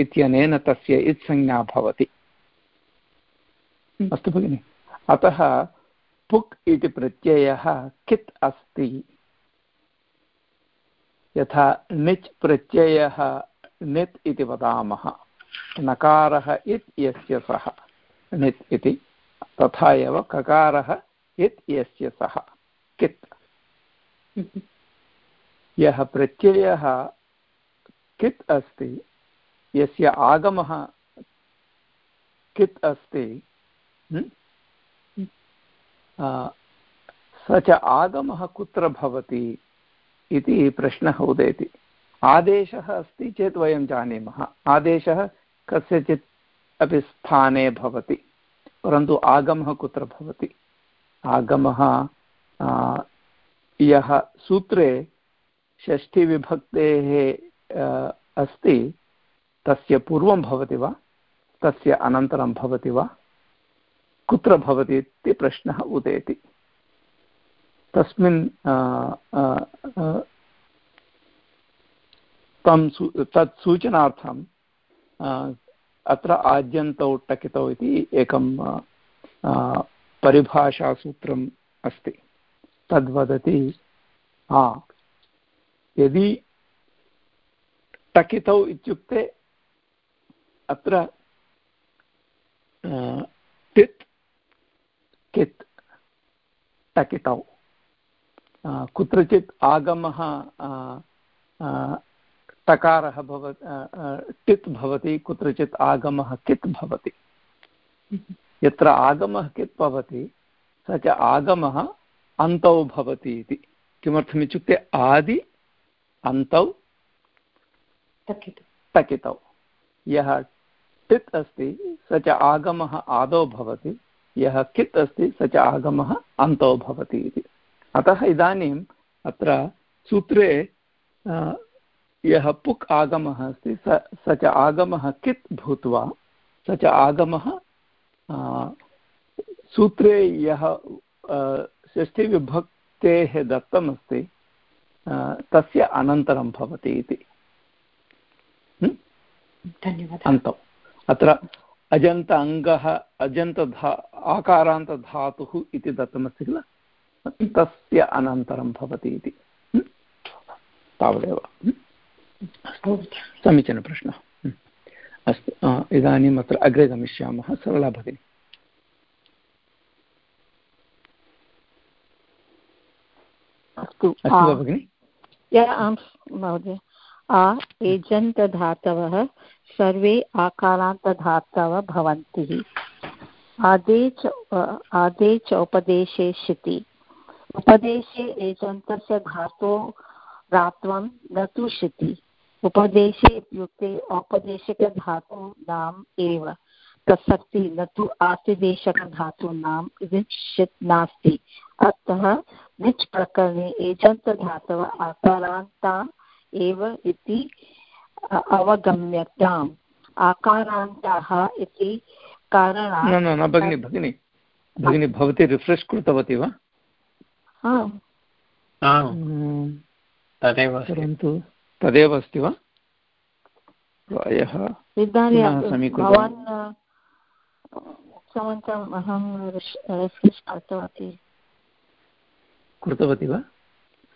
इत्यनेन तस्य इत्संज्ञा भवति। अस्तु भगिनि। अतः पुक् इति प्रत्ययः कित् अस्ति? यथा निच् प्रत्ययः नित् इति वदामः। नकारः इत् यस्य सः। नित् इति। तथा एव ककारः यत् यस्य सः। कित्? यः प्रत्ययः कित् अस्ति? यस्य आगमः कित् अस्ति? स च आगमः कुत्र भवति इति प्रश्नः उदेति। आदेशः अस्ति चेत् वयं जानीमः। आदेशः कस्यचित् अपि स्थाने भवति परन्तु आगमः कुत्र भवति? आगमः यः सूत्रे षष्ठीविभक्तेः अस्ति तस्य पूर्वं भवति वा? तस्य अनन्तरं भवति वा? कुत्र भवति इति प्रश्नः उदेति। तस्मिन् तं सू, तत् सूचनार्थं अत्र आद्यन्तौ टकितौ इति एकं परिभाषासूत्रम् अस्ति। तद्वदति हा, यदि टकितौ इत्युक्ते अत्र कित् टकितौ कुत्रचित् आगमः टकारः भव टित् भवति कुत्रचित् आगमः कित् भवति यत्र आगमः कित् भवति स च आगमः अन्तौ भवति इति किमर्थमित्युक्ते आदि अन्तौ टकितौ यः टित् अस्ति स च आगमः आदौ भवति यः कित् अस्ति स च आगमः अन्तौ भवति इति। अतः इदानीम् अत्र सूत्रे यः पुक् आगमः अस्ति स स च आगमः कित् भूत्वा स च आगमः सूत्रे यः षष्ठीविभक्तेः दत्तमस्ति तस्य अनन्तरं भवति इति। धन्यवादः। अन्तम् अत्र अजन्त अङ्गः अजन्तधा आकारान्तधातुः इति दत्तमस्ति किल? तस्य अनन्तरं भवति इति। तावदेव। समीचीनप्रश्नः अस्तु इदानीम् अत्र अग्रे गमिष्यामः। सरला भगिनी। अस्तु भगिनि? महोदय। आ एजन्तधातवः सर्वे आकारान्तधातवः भवन्ति। आदे च आदे च उपदेशे शिति। उपदेशे एजन्तस्य धातो रात्वं न तु शिति। उपदेशे इत्युक्ते औपदेशिकधातूनाम् एव। प्रसक्ति न तु आतिदेशकधातूनां विच् नास्ति। अतः विच् प्रकरणे एजन्तधातव आकारान्ता एव इति अवगम्यताम् आकारान्ताः इति कारणात् न न भगिनि भगिनि भगिनि भवती रिफ्रेश् कृतवती वा? तदेव परन्तु तदेव अस्ति वा? प्रायः भवान् उक्तवन्तम् अहं रिफ्रेश् कृतवती। कृतवती वा?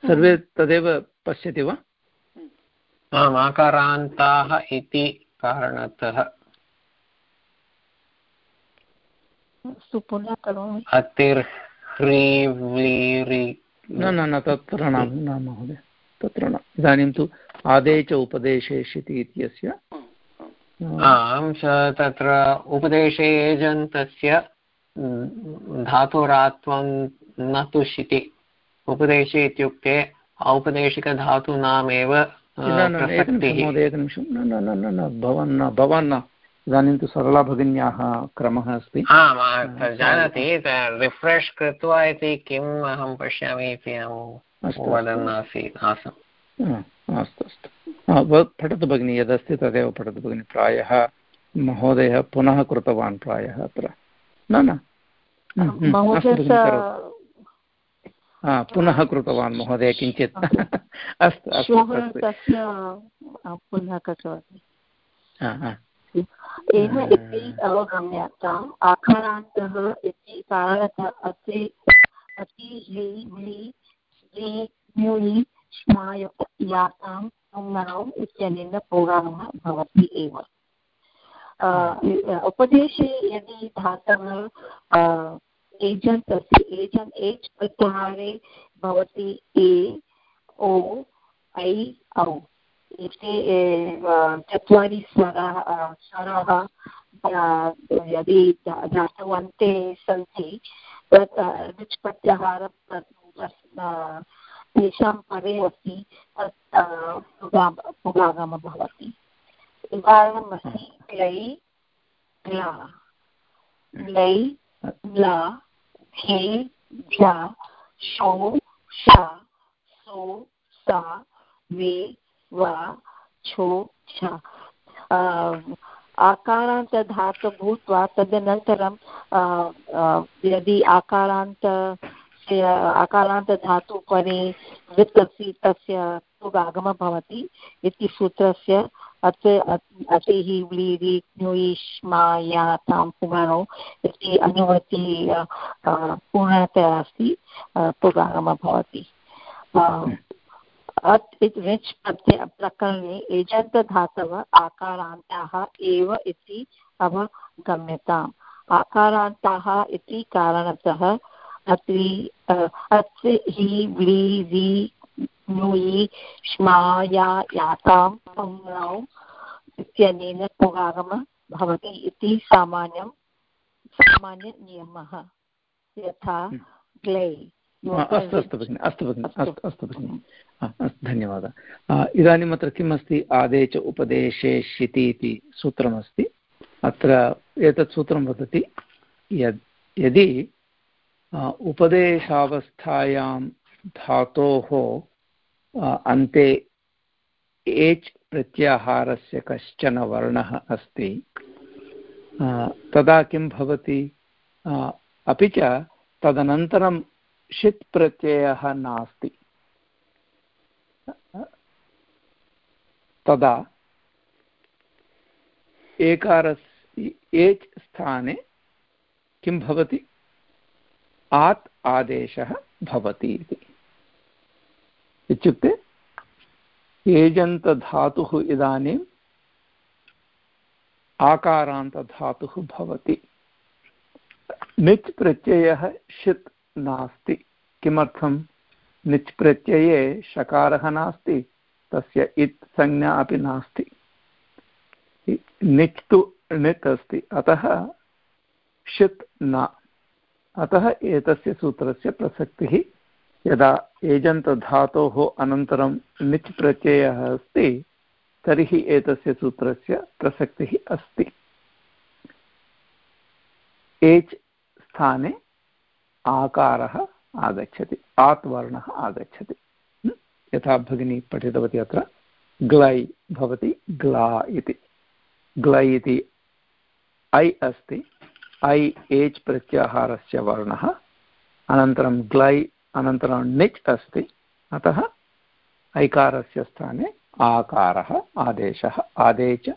सर्वे तदेव पश्यति वा? आम् आकारान्ताः इति कारणतः। अस्तु पुनः करोमि। अतिर्ह्रीव्लीरि न न न तत्र न न महोदय तत्र न इदानीं तु आदे च उपदेशेष्यति इत्यस्य आं तत्र उपदेशे एजन्तस्य धातुरात्वं न तुष्यति उपदेशे इत्युक्ते औपदेशिकधातूनामेव महोदय एकनिमिषं न न न न भवान् न भवान् न इदानीं तु सरला भगिन्याः क्रमः अस्ति। जानाति रिफ्रेश् कृत्वा इति किम् अहं पश्यामि इति अहं वदन् आसीत् आसम्। अस्तु अस्तु। पठतु भगिनि यदस्ति तदेव पठतु भगिनि। प्रायः महोदयः पुनः कृतवान् प्रायः अत्र। न न। पुनः कृतवान् महोदय किञ्चित्। अस्तु अस्तु पुनः कृतवती एव इति अवगम्यताम् आकारान्तः इति कारणतः अति अति स्मायातां पुनरौ इत्यनेन पुराणः भवति एव। उपदेशे यदि धातवः एजन्त् अस्ति एजन्त् एच् प्रत्याहारे भवति ए, ओ ऐ औ। एते चत्वारि स्वराः स्वराः यदि धातुवन्ते सन्ति, तत् ऋच् प्रत्याहार तेषां परे अस्ति, तत् पुगागमः भवति। उदाहरणमस्ति क्लै ग्ला ग्लै ग्ला हे झा शो, शा, सो, सा, वे, वा, छो, छ। आकारान्तधातु भूत्वा तदनन्तरं यदि आकारान्त आकारान्तधातु परे वित् अस्ति तस्य तुगागमः भवति इति सूत्रस्य अत्र अतिः व्लीरि क्नुयिष्माया तां पुगणौ इति अनुवृत्ति पूर्णतया अस्ति पुगागमः भवति अत् इति रिच् प्रत्यय प्रकरणे एजन्तधातवः आकारान्ताः एव इति अवगम्यताम्। आकारान्ताः इति कारणतः अत् रि नुयि श्माया यातां संज्ञौ इत्यनेन पुगागमः भवति इति सामान्यं सामान्यनियमः। यथा ग्लै अस्तु अस्तु भगिनि अस्तु भगिनि अस्तु। अस्तु भगिनि। अस्तु धन्यवादः। इदानीम् अत्र किम् अस्ति आदे च उपदेशे शिति इति सूत्रमस्ति। अत्र एतत् सूत्रं वदति यद् यदि उपदेशावस्थायां धातोः अन्ते एच् प्रत्याहारस्य कश्चन वर्णः अस्ति। तदा किं भवति? अपि च तदनन्तरं षित् प्रत्ययः नास्ति। तदा एकारस्, एच् स्थाने किं भवति? आत् आदेशः भवति इति। इत्युक्ते एजन्तधातुः इदानीम् आकारान्तधातुः भवति। निच् प्रत्ययः षित् नास्ति। किमर्थं? निच् प्रत्यये शकारः नास्ति, तस्य इत् संज्ञा अपि नास्ति। निच् तु णित् अस्ति, अतः षित् न। अतः एतस्य सूत्रस्य प्रसक्तिः यदा एजन्तधातोः अनन्तरं निच् प्रत्ययः अस्ति, तर्हि एतस्य सूत्रस्य प्रसक्तिः अस्ति। एच् स्थाने आकारः आगच्छति आत् वर्णः आगच्छति यथा भगिनी पठितवती अत्र, ग्लै भवति, ग्ला इति। ग्लै इति ऐ अस्ति, ऐ एच् प्रत्याहारस्य वर्णः, अनन्तरं ग्लै अनन्तरं णिच् अस्ति। अतः ऐकारस्य स्थाने आकारः आदेशः आदेच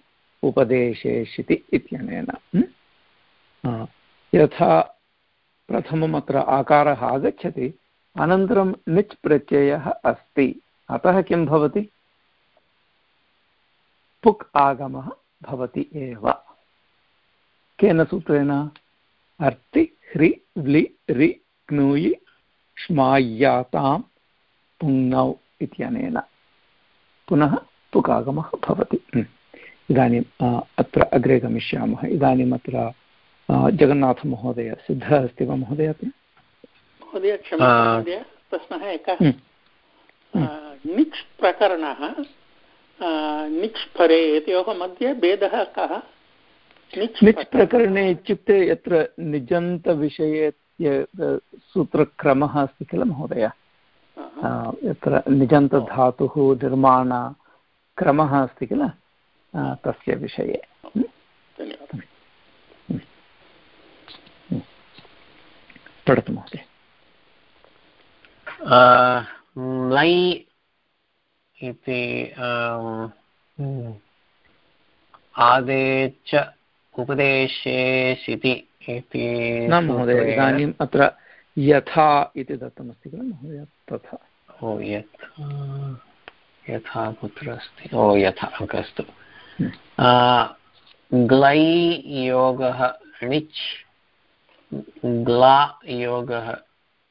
उपदेशेषिति इत्यनेन। यथा प्रथमम् अत्र आकारः आगच्छति अनन्तरं णिच् प्रत्ययः अस्ति। अतः किं भवति? पुक् आगमः भवति एव। केन सूत्रेण? अर्ति ह्रि व्लि रि क्नूयि श्माय्यातां पुङ्नौ इत्यनेन पुनः पुकागमः भवति। इदानीम् अत्र अग्रे गमिष्यामः। इदानीम् अत्र जगन्नाथमहोदय सिद्धः अस्ति वा महोदय अत्र महोदय क्षमा प्रश्नः एकः। निक्स् प्रकरणः निक्स् परे एतयोः मध्ये भेदः कः? निच् प्रकरणे इत्युक्ते यत्र निजन्तविषये सूत्रक्रमः अस्ति किल महोदय? यत्र निजन्तधातुः निर्माणक्रमः अस्ति किल? तस्य विषये। पठतु महोदय। लै इति आदेच उपदेशेषिति इति न महोदय इदानीम् अत्र यथा इति दत्तमस्ति किल महोदय? तथा। ओ यथा कुत्र अस्ति ओ यथा अस्तु। ग्लै योगः णिच् ग्ला योगः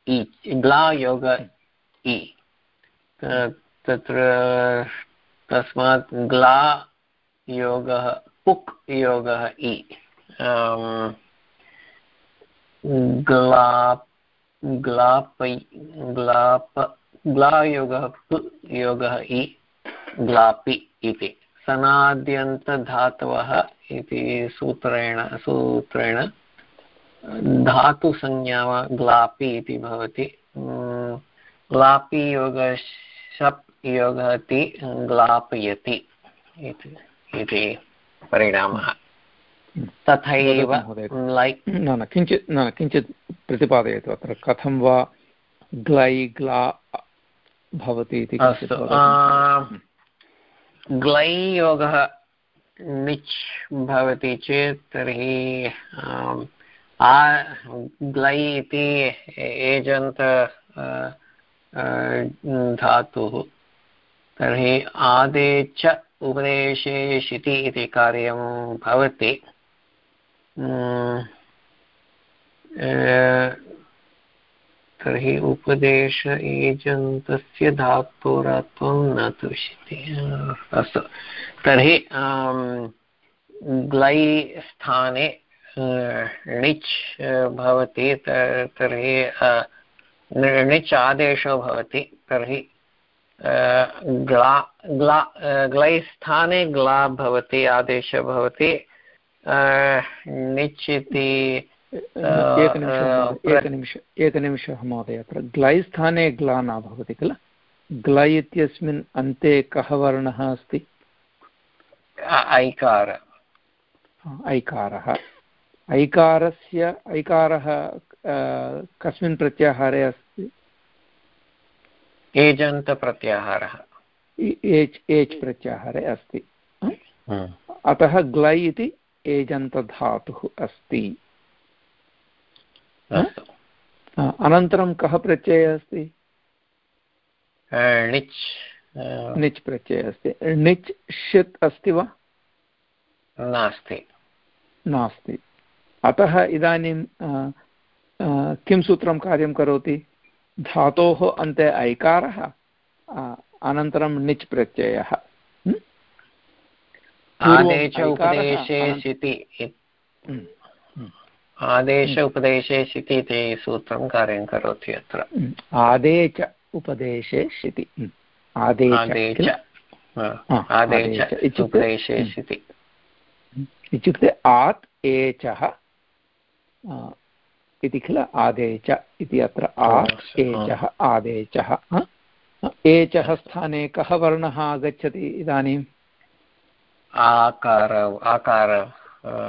इ ग्ला योग इ तत्र तस्मात् ग्ला योगः पुक् योगः इ। ग्लायोगः योगः, इ, ग्लापि इति। सनाद्यन्तधातवः इति सूत्रेण सूत्रेण धातुसंज्ञा वा ग्लापि इति भवति। ग्लापि योगः शप् योगः इति ग्लापयति इति परिणामः। तथैव लैक् न न किञ्चित् न किञ्चित् प्रतिपादयतु अत्र। कथं वा ग्लै ग्ला भवति इति ग्लै योगः निच् भवति चेत् तर्हि ग्लै इति एजन्त धातुः। तर्हि आदे च उपदेशे शिति इति कार्यं भवति। तर्हि उपदेश एजन्तस्य धातोरात्वं न तुष्यति अस्तु। तर्हि ग्लै स्थाने णिच् भवति। तर्हि णिच् आदेशो भवति। तर्हि ग्ला ग्ला ग्लै स्थाने ग्ला भवति, आदेशः भवति। निच् इति एकनिमिष एकनिमिषः महोदय अत्र ग्लै स्थाने ग्ला न भवति किल ग्लै इत्यस्मिन् अन्ते कः वर्णः अस्ति ऐकार ऐकारः ऐकारस्य ऐकारः कस्मिन् प्रत्याहारे अस्ति एजन्तप्रत्याहारः एच् एच् प्रत्याहारे अस्ति अतः ग्लै इति एजन्तधातुः अस्ति। अनन्तरं कः प्रत्ययः अस्ति? णिच्। णिच् प्रत्ययः अस्ति। णिच् षित् अस्ति वा? नास्ति। नास्ति। अतः इदानीं किं सूत्रं कार्यं करोति? धातोः अन्ते ऐकारः अनन्तरं णिच् प्रत्ययः। आदेश उपदेशे सिति आदेश उपदेशे शिति इति सूत्रं कार्यं करोति अत्र। आदेश उपदेशे आदेश आदेश उपदेशे शिति इत्युक्ते आत् एचः इति किल? आदेच इति अत्र आत् एचः आदेचः एचः स्थाने कः वर्णः आगच्छति इदानीम् आकार आकार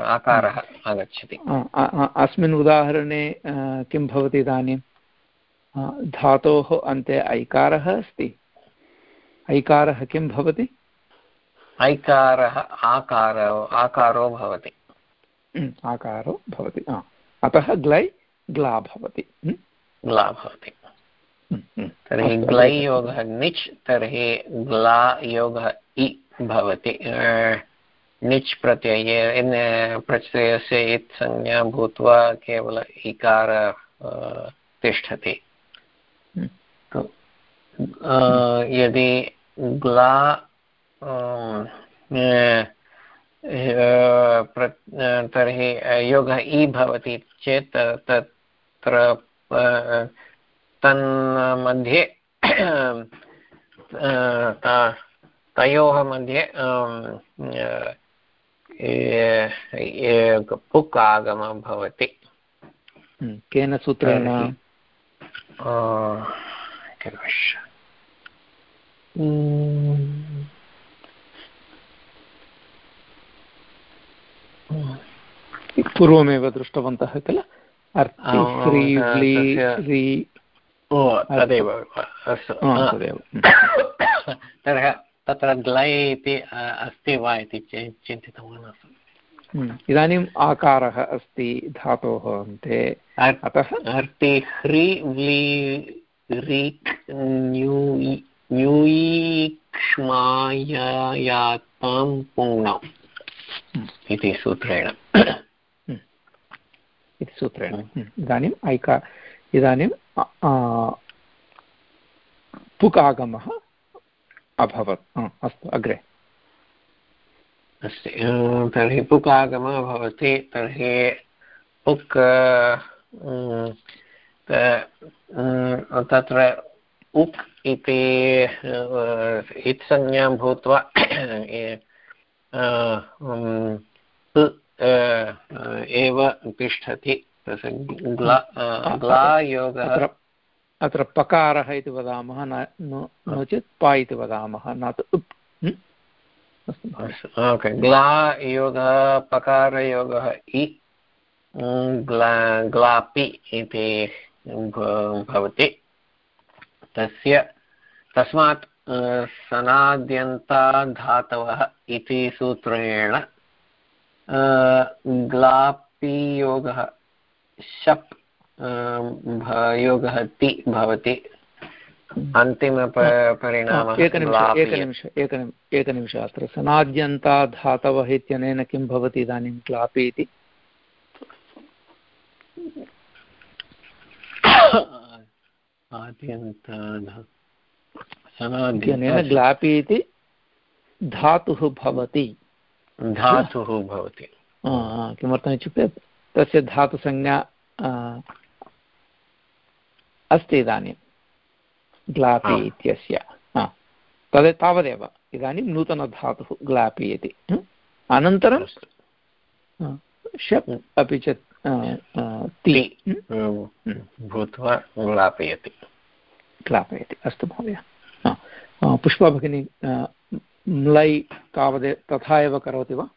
आकारः आगच्छति। अस्मिन् उदाहरणे किं भवति इदानीं? धातोः अन्ते ऐकारः अस्ति। ऐकारः किं भवति? ऐकारः आकार आकारो भवति। आकारो भवति अतः ग्लै ग्ला भवति। ग्ला भवति। तर्हि ग्लै योगः निच् तर्हि ग्ला योगः इ। भवति। निच् प्रत्यये प्रत्ययस्य इत् संज्ञा भूत्वा केवल इकार तिष्ठति। यदि ग्ला तर्हि योगः इ भवति चेत् तत्र तन्मध्ये तयोः मध्ये पुक् आगमः भवति हम्म, केन सूत्रेण? पूर्वमेव दृष्टवन्तः किल? तदेव अस्तु। तर्हि तत्र ग्लै इति अस्ति वा इति चिन्तितवान् आसम् हम्म, इदानीम् आकारः अस्ति धातोः अन्ते। अतः अर्ति ह्रि व्लि ऋक् न्यूयीक्ष्मायातां पुङ्नौ हम्म। इति सूत्रेण। हम्म। इति सूत्रेण। इदानीम् ऐका इदानीं पुकागमः अभवत्। अस्तु अग्रे। अस्ति तर्हि पुक् आगमः भवति तर्हि पुक् तत्र उक् इति इत्संज्ञां भूत्वा एव तिष्ठति ग्ला ग्ला योगः अत्र पकारः इति वदामः, न, नो चेत् पा इति वदामः, न तु उप् ग्ला पकारयोगः इ ग्लापि इति भवति। तस्य, तस्मात् सनाद्यन्ताधातवः इति सूत्रेण ग्लापि शप् योगः ति भवति। अन्तिमपरिणामः एकनिमिष एकनिमिष एकनिमिष अत्र। सनाद्यन्ता धातवः इत्यनेन किं भवति इदानीं ग्लापि इति? इत्यनेन ग्लापि इति धातुः भवति। धातुः भवति। किमर्थम् इत्युक्ते तस्य धातुसंज्ञा अस्ति इदानीं। ग्लापि इत्यस्य। तद् तावदेव। इदानीं नूतनधातुः ग्लापि इति। अनन्तरं शप् अपि च ति। भूत्वा ग्लापयति ग्लापयति अस्तु महोदय। पुष्पा भगिनी म्लै तावत् तथा एव करोति वा?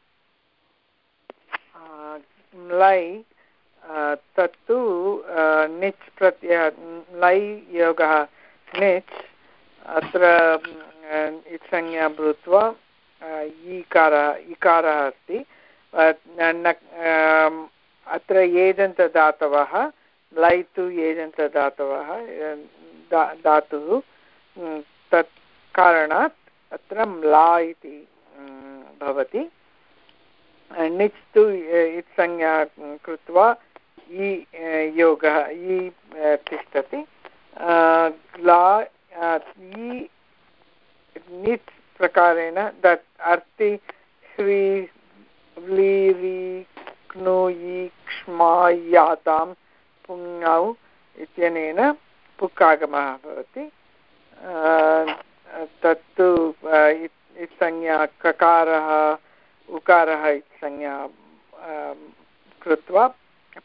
म्लै तत्तु निच् प्रत्यय लै योगः, निच्, अत्र इत्संज्ञा भूत्वा ईकारः, इकारः अस्ति। अत्र एजन्तदातवः लै तु एजन्तदातवः धातुः तत् कारणात् अत्र म्ला इति भवति। निच् तु इत्संज्ञा कृत्वा इ योगः इ तिष्ठति ला इ निच् प्रकारेण दत् अर्ति ह्री व्लीरि क्नुयि क्ष्मायातां पुङौ इत्यनेन पुक्कागमः भवति तत्तु इत्संज्ञा ककारः उकारः इत्संज्ञा कृत्वा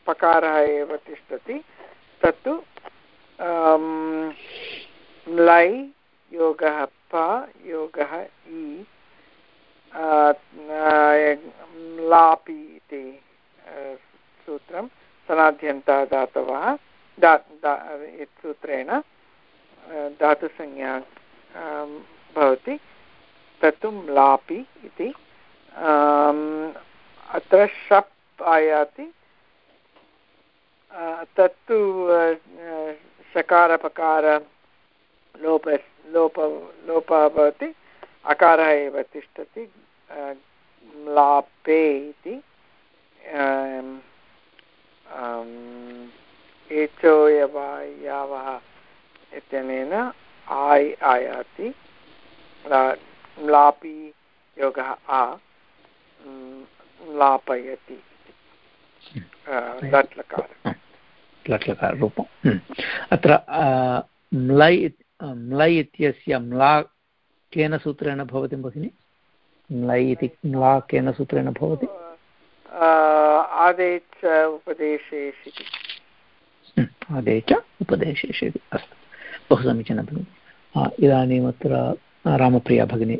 पकारः एव तिष्ठति। तत्तु लै, योगः प, योगः इ लापि इति सूत्रं सनाद्यन्ता दातवः दा सूत्रेण धातुसंज्ञा भवति। तत्तु लापि इति। अत्र शप् आयाति। तत्तु सकारपकार लोप लोप लोपः भवति अकारः एव तिष्ठति लापे इति एचो इत्यनेन आय् आयाति लापि योगः आ लापयति। लट्लकार। लट्लकाररूपम् हम्म। अत्र म्लै म्लै इत्यस्य म्ला केन सूत्रेण भवति भगिनि? म्लै इति म्ला केन सूत्रेण भवति? आदेच उपदेशेषि हम्म, आदेच उपदेशेषु इति अस्तु। बहु समीचीनं भगिनि। इदानीम् अत्र रामप्रिया भगिनी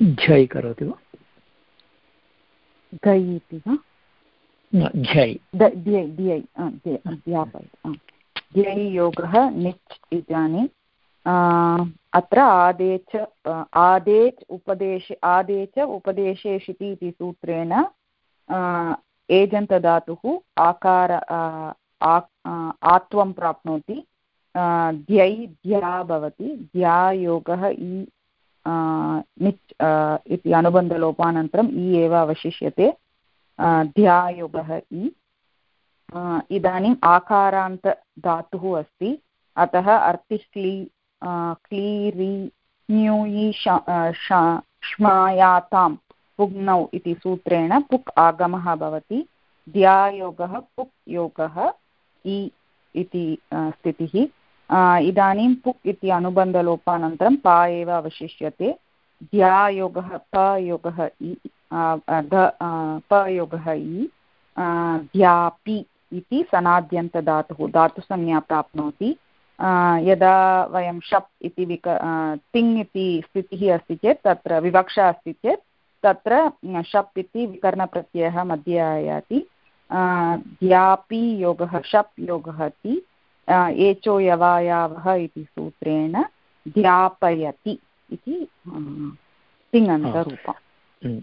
झै करोति वा? गै इति वा? झै ध्यै योगः निच् इदानीं अत्र आदेच आदेच् उपदेश, आदेच उपदेशेषिति इति सूत्रेण एजन्तधातुः आकार आत्वं प्राप्नोति। ध्यै ध्या भवति। ध्यायोगः इ निच् इति अनुबन्धलोपानन्तरम् इ एव अवशिष्यते। ध्यायोगः इ। इदानीम् आकारान्तधातुः अस्ति। अतः अर्तिक्लि क्लीरि ञूयि श्मायातां पुग्नौ इति सूत्रेण पुक् आगमः भवति। ध्यायोगः पुक् योगः इ इति स्थितिः। इदानीं पुक् इति अनुबन्धलोपानन्तरं पा एव अवशिष्यते। ध्यायोगः, पयोगः इ ध पयोगः इ ध्यापि इति सनाद्यन्तधातुः, धातुसंज्ञा प्राप्नोति। यदा वयं शप् इति विक तिङ् इति स्थितिः अस्ति चेत्, तत्र विवक्षा अस्ति चेत्, तत्र शप् इति विकर्णप्रत्ययः मध्ये आयाति। ध्यापि योगः, शप् योगः इति एचो यवायावः इति सूत्रेण ध्यापयति। इति तिङन्तरूपम्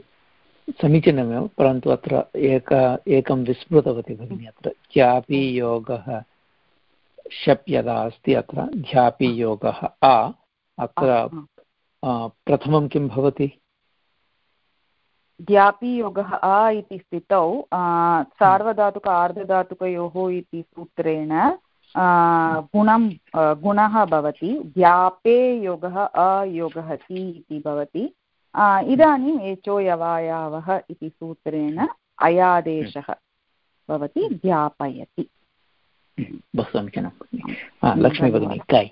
समीचीनमेव परन्तु अत्र एक एकं विस्मृतवती भगिनि अत्र ध्यापि योगः शप् यदा अस्ति अत्र ध्यापि योगः आ अत्र प्रथमं किं भवति? ध्यापि योगः अ इति स्थितौ सार्वधातुक आर्धधातुकयोः इति सूत्रेण गुणं गुणः भवति ध्यापे योगः अयोगः ति इति भवति। इदानीम् एचो यवायावः इति सूत्रेण अयादेशः भवति ध्यापयति बहु समीचीनं। लक्ष्मी भगिनी कै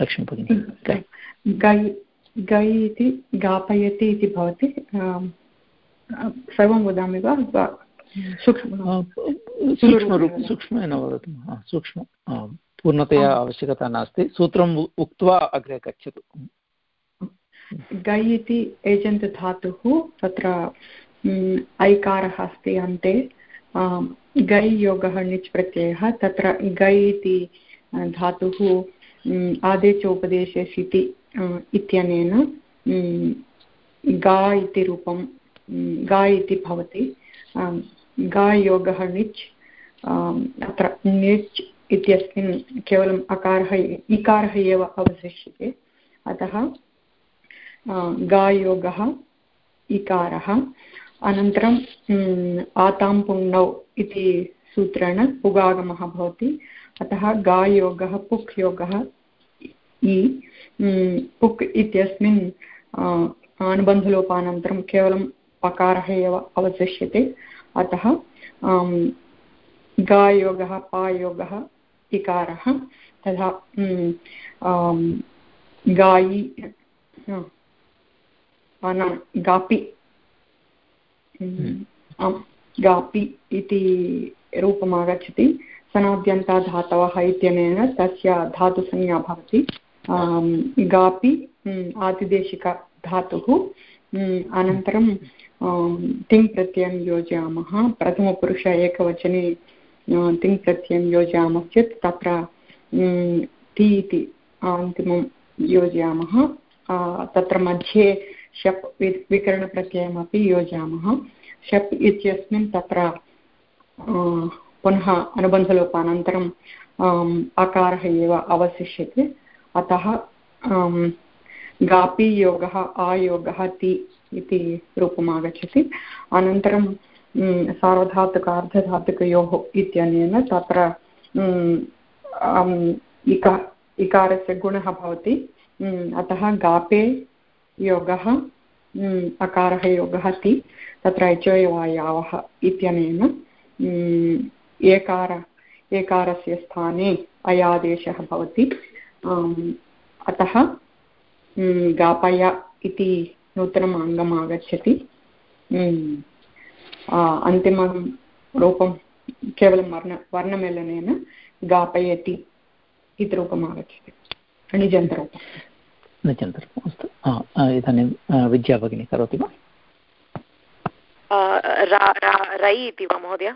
लक्ष्मी भगिनी गै गै इति गापयति इति भवति। सर्वं वदामि वा सूक्ष्मेन वदतु। सूक्ष्म पूर्णतया आवश्यकता नास्ति। सूत्रम् उक्त्वा अग्रे गच्छतु। गै इति एजन्त् धातुः तत्र ऐकारः अस्ति अन्ते। गै योगः णिच् प्रत्ययः तत्र गै इति धातुः आदेशोपदेशे सिति इत्यनेन गा इति रूपं गा इति भवति। गा योगः णिच् अत्र णिच् इत्यस्मिन् केवलम् अकारः, इकारः एव अवशिष्यते। अतः गायोगः इकारः अनन्तरं आतां इति सूत्रेण पुगागमः भवति। अतः गायोगः पुक् योगः, इ पुक् इत्यस्मिन् अनुबन्धलोपानन्तरं केवलं पकारः एव अवशिष्यते। अतः गायोगः, पायोगः, इकारः, तथा गायि गापि हम्म। गापि इति रूपम् आगच्छति सनाद्यन्ताधातवः इत्यनेन तस्य धातुसंज्ञा भवति गापि आतिदेशिकधातुः अनन्तरं तिङ् प्रत्ययं योजयामः। प्रथमपुरुष एकवचने तिङ् प्रत्ययं योजयामश्चेत् तत्र ति इति अन्तिमं योजयामः। तत्र मध्ये शप् विकरणप्रत्ययमपि योजयामः। शप् इत्यस्मिन् तत्र पुनः अनुबन्धलोपानन्तरम् अकारः एव अवशिष्यते। अतः गापि योगः, आयोगः, ति इति रूपम् आगच्छति अनन्तरं सार्वधातुकार्धधातुकयोः इत्यनेन तत्र इका, इकारस्य गुणः भवति। अतः गापे योगः अकारः योगः ति, तत्र एचोयवायावः इत्यनेन एकार, एकारस्य स्थाने अयादेशः भवति। अतः गापय इति नूतनम् अङ्गम् आगच्छति अन्तिमं रूपं केवलं वर्ण वर्णमेलनेन गापयति इति रूपम् आगच्छति णिजन्तरूपम् णिजन्तरूपम् अस्तु इदानीं विद्या भगिनी करोति वा? रै इति वा महोदय?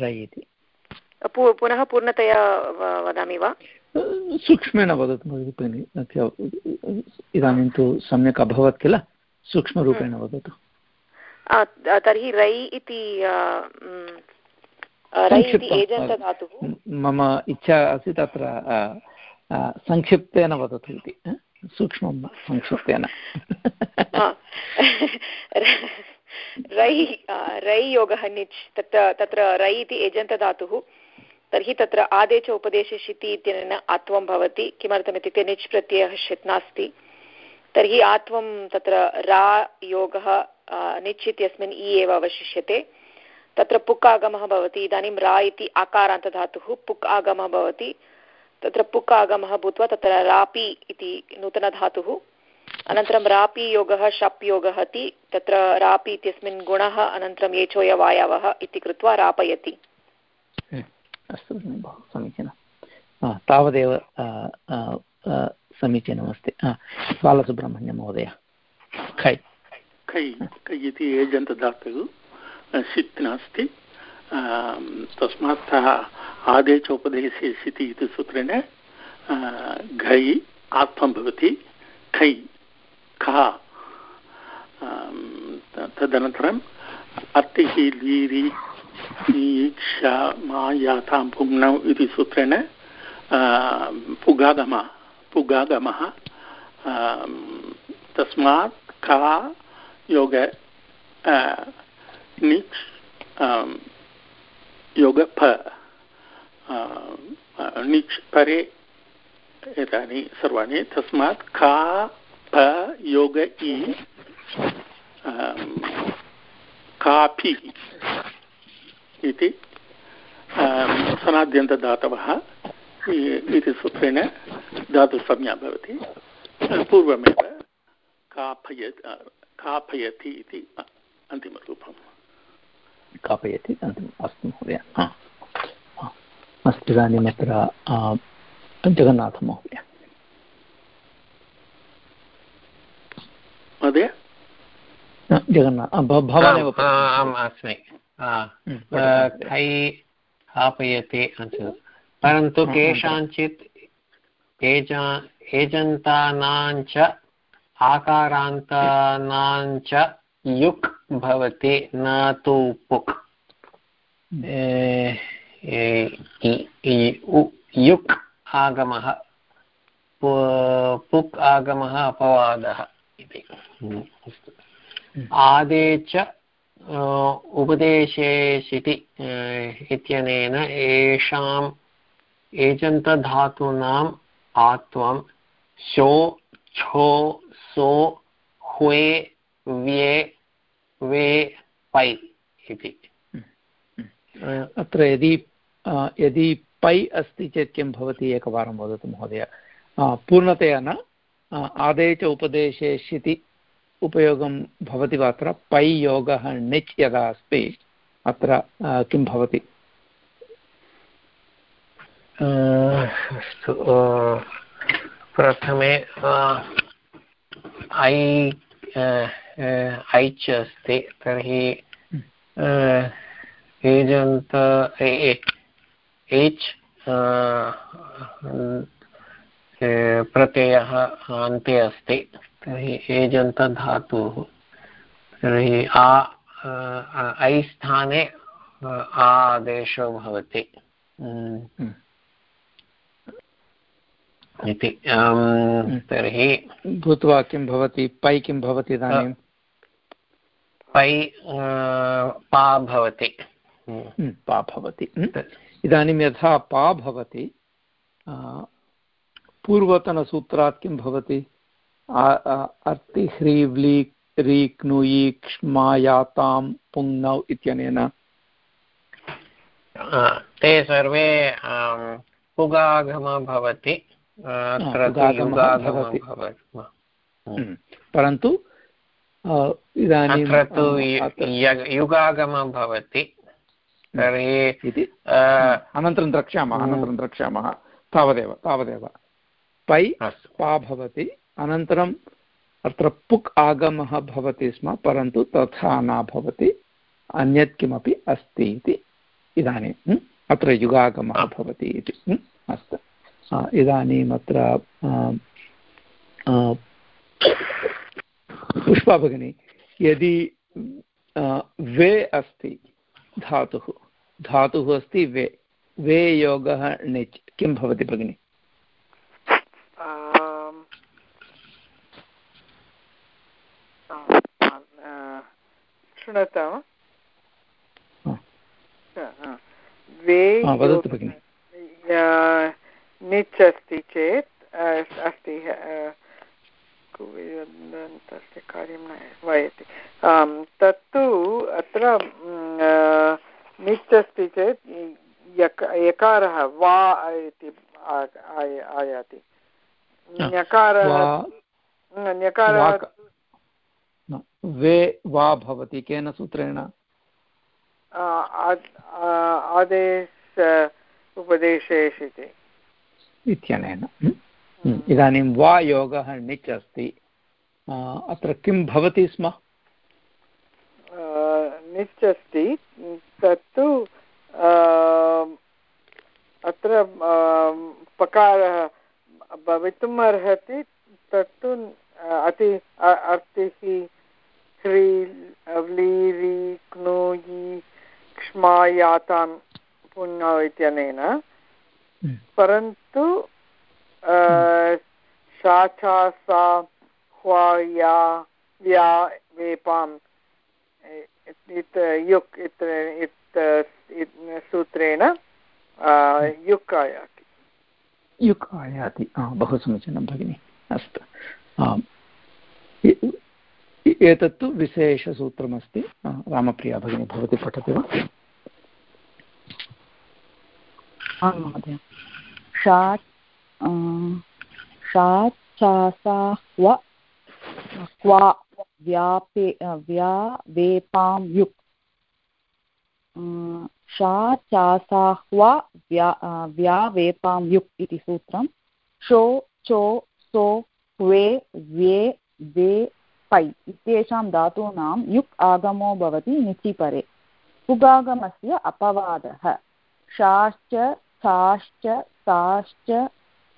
रै इति. पुनः पूर्णतया वदामि वा? सूक्ष्मेण वदतु भगिनि इदानीं तु सम्यक् अभवत् किल सूक्ष्मरूपेण। वदतु तर्हि रै इति मम इच्छा आसीत् अत्र संक्षिप्तेन वदतु इति सूक्ष्मं संक्षिप्तेन रै रै योगः निच् तत्र तत्र रै इति एजन्तधातुः तर्हि तत्र आदेश उपदेशे शिति इत्यनेन आत्वं भवति किमर्थम् इत्युक्ते निच् प्रत्ययः षित् नास्ति। तर्हि आत्वं तत्र रा योगः निच् इत्यस्मिन् इ एव अवशिष्यते। तत्र पुक् आगमः भवति, इदानीं रा इति आकारान्तधातुः पुक् आगमः भवति। तत्र पुक् आगमः भूत्वा तत्र रापि इति नूतनधातुः। अनन्तरं रापि योगः, शप् योगः इति, तत्र रापि इत्यस्मिन् गुणः, अनन्तरं येचोयवायवः इति कृत्वा रापयति। अस्तु बहु समीचीनं तावदेव समीचीनमस्ति। बालसुब्रह्मण्यं महोदय। खै। खै खै इति एजन्तधातुः सित् नास्ति। तस्मात् आदेशोपदेशे सिति इति सूत्रेण घै आत्मं भवति। खै, खा तदनन्तरम् अत्तिः लीरि क्षमायातां पुम्नौ इति सूत्रेण पुगागम, पुगागमः तस्मात् का योग निच् योग फ निच् परे एतानि सर्वाणि, तस्मात् का फ योग इ काफि इति सनाद्यन्तदातवः इति सूत्रेण धातुसंज्ञा भवति पूर्वमेव कापय कापयति इति अन्तिमरूपम् कापयति अस्तु महोदय अस्तु इदानीम् अत्र जगन्नाथमहोदय महोदय जगन्नाथ भवानेव आम् अस्मि कै स्थापयति परन्तु केषाञ्चित् एजन्तानाञ्च आकारान्तानाञ्च युक् भवति न तु पुक्। युक् आगमः पुक् आगमः अपवादः इति। आदे च उपदेशेषिति इत्यनेन येषाम् एजन्तधातूनाम् आत्वं शो, छो, सो, ह्वे, व्ये वे पै इति। अत्र यदि यदि पै अस्ति चेत् किं भवति एकवारं वदतु महोदय? पूर्णतया न? आदे च उपदेशे शिति उपयोगं भवति वा अत्र? पै योगः णिच् यदा अस्ति, अत्र किं भवति? अस्तु प्रथमे ऐ ऐच् अस्ति, तर्हि एजन्त एच् प्रत्ययः अन्ते अस्ति। तर्हि एजन्तधातुः तर्हि आ ऐ स्थाने आदेशो भवति। हम्म। इति तर्हि भूत्वा किं भवति? पै किं भवति इदानीं? पै पा भवति। हम्म, पा भवति। हम्म। इदानीं यथा पा भवति पूर्वतनसूत्रात् किं भवति? अर्ति ह्रीव्ली रीक्नुयि क्ष्मायातां पुङ्नौ इत्यनेन। ते सर्वे पुगागमः भवति। हम्म। परन्तु इदानीं युगागमः भवति। तर्हि अनन्तरं द्रक्ष्यामः अनन्तरं द्रक्ष्यामः। तावदेव तावदेव। पै पा भवति। अनन्तरम् अत्र पुक् आगमः भवति स्म, परन्तु तथा न भवति, अन्यत् किमपि अस्ति इति इदानीम् अत्र युगागमः भवति इति अस्तु। इदानीम् अत्र पुष्पा भगिनी, यदि वे अस्ति, धातुः धातुः अस्ति, वे वे योगः णिच् किं भवति भगिनि? शृणोतु वदतु भगिनि. निच् अस्ति चेत् अस्ति तस्य कार्यं न वयति। तत्तु अत्र निच् अस्ति चेत् यक यकारः वा इति आयाति। ञकारः ञकारः वे वा भवति केन सूत्रेण? आदेश उपदेशेष् इत्यनेन। इदानीं वा योगः णिच् अस्ति। अत्र किं भवति स्म? णिच् अस्ति। तत्तु अत्र पकारः भवितुम् अर्हति। तत्तु अति अर्तिः क्नोयि क्ष्मायातां पुण्य इत्यनेन। परन्तु शाचा सा व्या युक् सूत्रेण युक् आयाति। युक् आयाति। बहु समीचीनं भगिनि। अस्तु। एतत्तु विशेषसूत्रमस्ति। रामप्रिया भगिनी, भवती पठति वा? आं महोदय। चासाह्व क्वा, व्यापे व्यावेपां युक्। शा चासाह्वा व्या व्यावेपां युक् इति सूत्रं। शो, चो, सो वे व्ये, वे पै इत्येषां धातूनां युक् आगमो भवति निचिपरे पुगागमस्य अपवादः। शाश्च, साश्च साश्च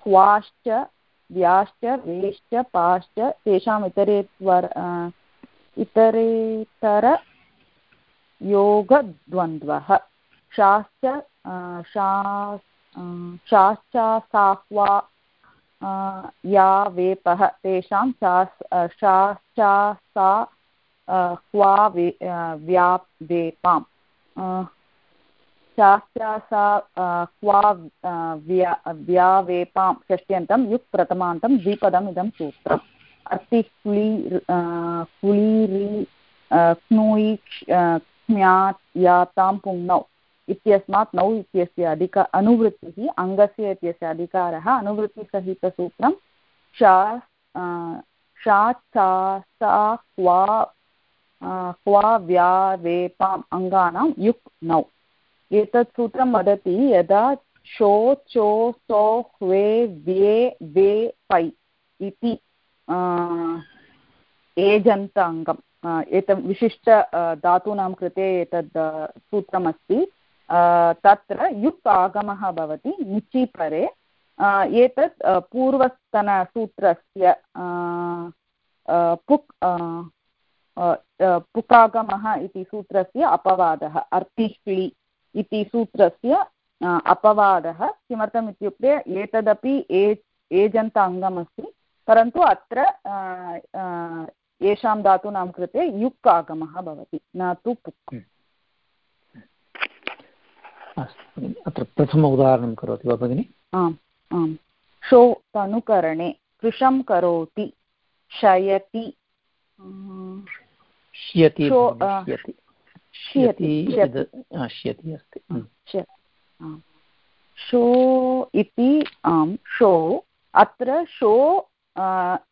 क्वाश्च व्याश्च, वेश्च, पाश्च, तेषाम् इतरेत्वर इतरेतरयोगद्वन्द्वः शाश्च शाश्चासाह्वा या वेपः तेषां शाश्चासा क्वा, वे व्या वेपाम् शास्त्रासा क्वा व्या व्यावेपां षष्ट्यन्तं, युक्, प्रथमान्तं, द्विपदम्, इदं सूत्रम्। अस्ति क्लि क्लीरि क्नुयि क्ष्म्यात् यातां पुङ्नौ इत्यस्मात् नौ इत्यस्य अधिक अनुवृत्तिः, अङ्गस्य इत्यस्य अधिकारः, अनुवृत्तिसहितसूत्रं शा सा क्वा क्वा व्यावेपाम् अङ्गानां युक् नौ। एतत् सूत्रं वदति यदा शो, चो, सो, ह्वे, व्ये वे पै इति एजन्त अङ्गम्। एतत् विशिष्ट धातूनां कृते एतद् सूत्रमस्ति। तत्र युक् आगमः भवति निचि परे एतत् पूर्वस्तनसूत्रस्य पुक् पुकागमः इति सूत्रस्य अपवादः अर्तिक्लि इति सूत्रस्य अपवादः। किमर्थम् इत्युक्ते, एतदपि ए एजन्त अङ्गमस्ति परन्तु अत्र येषां धातूनां कृते युक् आगमः भवति, न तु पुक्। अस्तु अत्र प्रथम उदाहरणं करोति वा भगिनि? आम् आम्। शो तनुकरणे कृशं करोति शयति। श्यति श्यति। अस्ति। शो इति आम् शो अत्र शो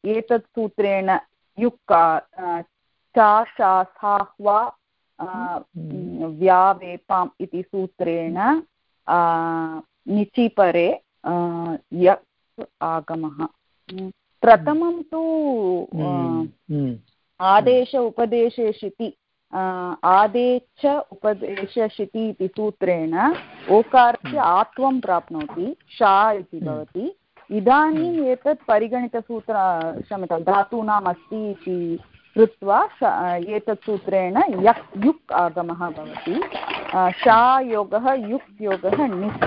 एतत् सूत्रेण युक्का चाशासाह्वा व्यावेपाम् इति सूत्रेण निचिपरे यक् आगमः। प्रथमं तु आदेश उपदेशेषिति आदेश उपदेशशिति इति सूत्रेण ओकारस्य आत्वं प्राप्नोति शा इति भवति। इदानीम् एतत् परिगणितसूत्र क्षम्यतां धातूनाम् अस्ति इति कृत्वा एतत् सूत्रेण यक्, युक् आगमः भवति। शा योगः युक् योगः णिस्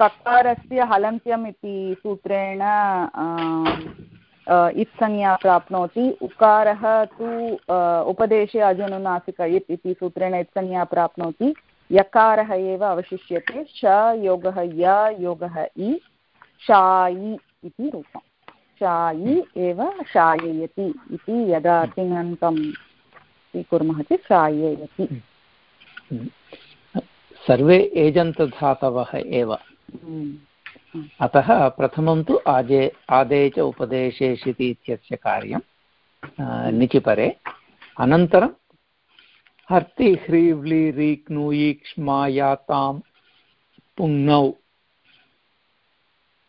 ककारस्य हलन्त्यम् इति सूत्रेण इत्संज्ञा प्राप्नोति। उकारः तु उपदेशे अजनुनासिक इत् इति सूत्रेण इत्संज्ञा प्राप्नोति। यकारः एव अवशिष्यते। श योगः य, योगः इ शायि इति रूपं शायि एव शाययति इति यदा तिङन्तं स्वीकुर्मः चेत् शाययति। सर्वे एजन्तधातवः एव। हम्म। अतः प्रथमं तु आजे आदे च उपदेशे शिति इत्यस्य कार्यं निचिपरे। अनन्तरं हर्ति ह्रीव्लि रीक्नुयीक्ष्मायातां पुङ्नौ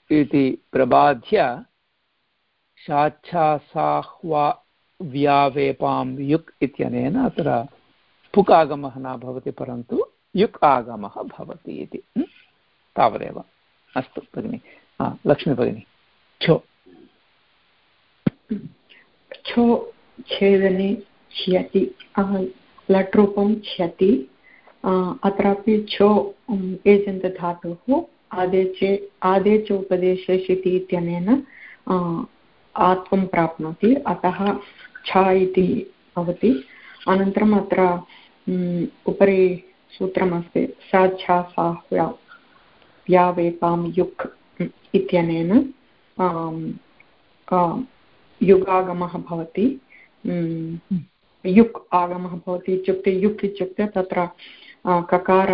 इति प्रबाध्य शाच्छासाह्वा व्यावेपां युक् इत्यनेन अत्र पुक् आगमः न भवति, परन्तु युक् आगमः भवति इति तावदेव। अस्तु, भगिनि। लक्ष्मी भगिनि। छो। छो छेदने क्षति लट् रूपं क्षति अत्रापि छो एजन्तधातुः आदेच उपदेशे शिति इत्यनेन आत्वं प्राप्नोति, अतः छ इति भवति। अनन्तरम् अत्र उपरि सूत्रमस्ति, सा छा सा व्यावेपां युक् इत्यनेन युगागमः भवति। युक् आगमः भवति इत्युक्ते, युक् इत्युक्ते तत्र ककार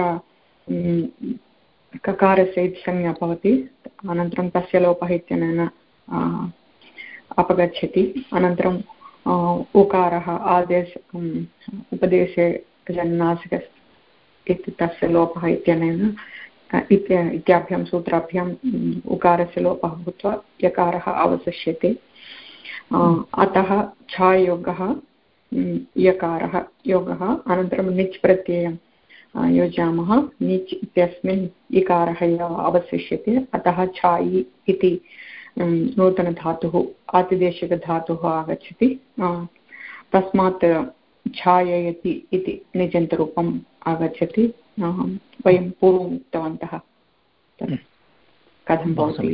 ककारस्य संज्ञा भवति। अनन्तरं तस्य लोपः इत्यनेन अपगच्छति। अनन्तरम् उकारः, आदेश उपदेशे जन्नासिक इति तस्य लोपः इत्यनेन इत्याभ्यां सूत्राभ्याम् उकारस्य लोपः भूत्वा यकारः अवशिष्यते। अतः छायोगः यकारः योगः। अनन्तरं निच् प्रत्ययं योजयामः। निच् इत्यस्मिन् इकारः एव अवशिष्यते। अतः छायि इति नूतनधातुः आतिदेशिकधातुः आगच्छति। तस्मात् छाययति इति निजन्तरूपम् आगच्छति। वयं पूर्वम् उक्तवन्तः। कथं भवति?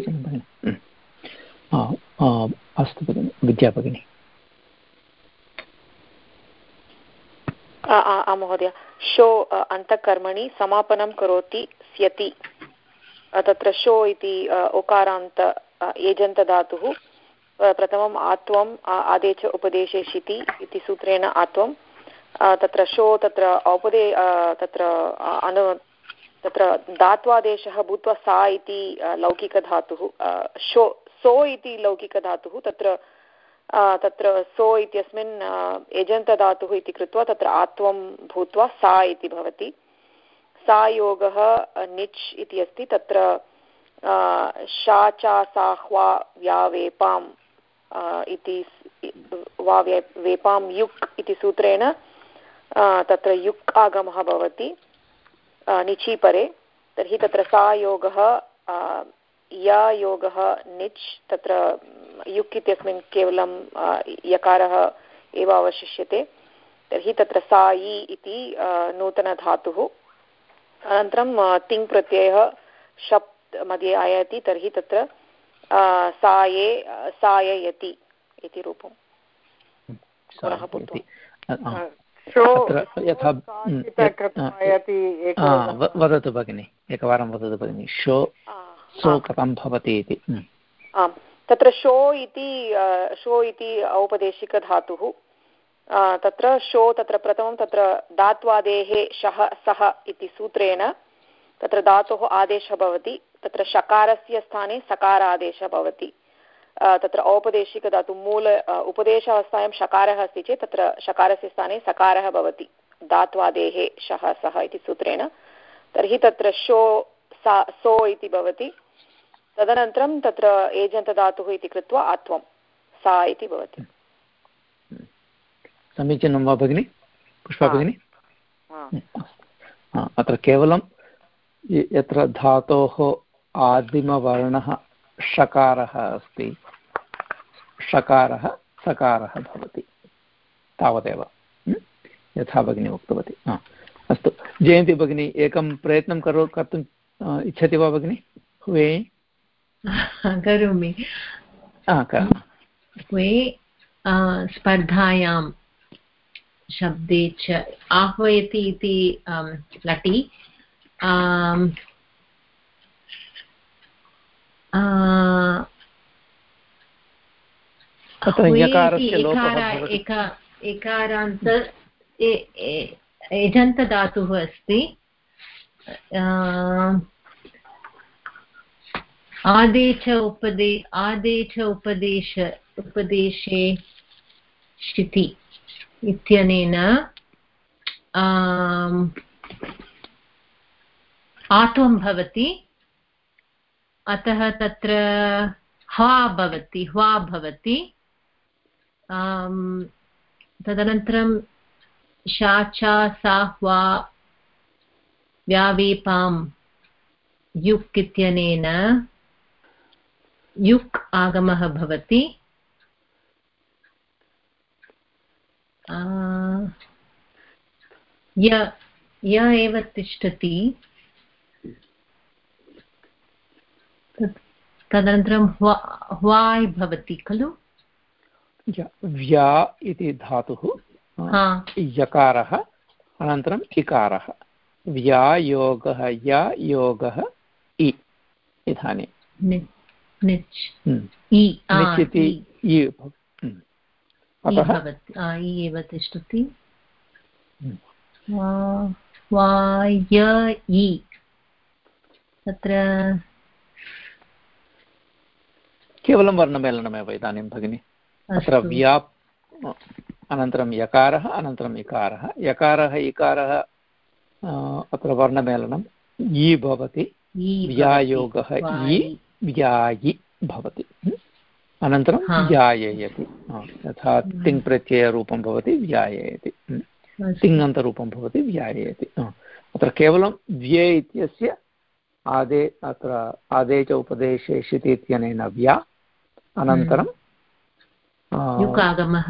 अस्तु भगिनि। विद्या भगिनि। महोदय। शो अन्तःकर्मणि समापनं करोति स्यति। तत्र शो इति उकारान्त एजन्तधातुः प्रथमम् आत्वम् आदेश उपदेशे शिति इति सूत्रेण आत्वं तत्र शो, तत्र औपदे तत्र अनु, तत्र धात्वादेशः भूत्वा सा इति लौकिकधातुः शो, सो इति लौकिकधातुः, तत्र तत्र सो इत्यस्मिन् एजन्तधातुः इति कृत्वा तत्र आत्वं भूत्वा सा इति भवति। सा योगः निच् इति अस्ति, तत्र शा चा सा ह्वा व्यावेपाम् इति वा वेपां युक् इति सूत्रेण तत्र युक् आगमः भवति निचि परे तर्हि तत्र सा योगः या योगः निच्, तत्र युक् इत्यस्मिन् केवलं यकारः एव अवशिष्यते, तर्हि तत्र सा इ इति नूतनधातुः, अनन्तरं तिङ् शप् मध्ये आयाति तर्हि तत्र साये साययति इति रूपं पुनः वदतु भगिनि एकवारं वदतु भगिनि। शो सो कथं भवति इति? आम्। तत्र शो इति शो इति औपदेशिकधातुः। तत्र शो तत्र प्रथमं तत्र धात्वादेः शः सः इति सूत्रेण तत्र धातोः आदेशः भवति। तत्र शकारस्य स्थाने सकारादेशः भवति। तत्र औपदेशिकधातु मूल उपदेशावस्थायां शकारः अस्ति चेत् तत्र शकारस्य स्थाने सकारः भवति। धात्वादेः शः सः इति सूत्रेण। तर्हि तत्र शो सा सो इति भवति। तदनन्तरं तत्र एजन्तधातुः इति कृत्वा आत्वं सा इति भवति। समीचीनं वा भगिनि? पुष्पा भगिनि? अत्र केवलं यत्र धातोः आदिमवर्णः षकारः अस्ति। षकारः सकारः भवति। तावदेव। यथा भगिनी उक्तवती। हा। अस्तु। जयन्ती भगिनी एकं प्रयत्नं करो कर्तुम् इच्छति वा भगिनि? वे करोमि। वे स्पर्धायां शब्दे च आह्वयति इति लटि। एकारान्त एजन्तधातुः अस्ति. आदेश उपदे आदेश उपदेश उपदेशे शिति इत्यनेन आत्वं भवति। अतः तत्र हवा भवति हवा भवति। तदनन्तरं शाचा सा, हवा व्यावेपां युक् इत्यनेन युक् आगमः भवति। य एव तिष्ठति। तदनन्तरं ह्वाय् भवति खलु? व्या इति धातुः यकारः अनन्तरम् इकारः। व्यायोगः या योगः इ इदानीं। निच् इति एव तिष्ठति। तत्र केवलं वर्णमेलनमेव इदानीं भगिनि। अत्र व्या अनन्तरं यकारः अनन्तरम् इकारः। यकारः इकारः अत्र वर्णमेलनं इ भवति व्यायोगः इ व्यायि भवति। अनन्तरं व्याययति यथा तिङ् प्रत्ययरूपं भवति व्याययति। तिङन्तरूपं भवति व्याययति। अत्र केवलं व्ये इत्यस्य आदे अत्र आदे च उपदेशे शिति इत्यनेन व्या अनन्तरं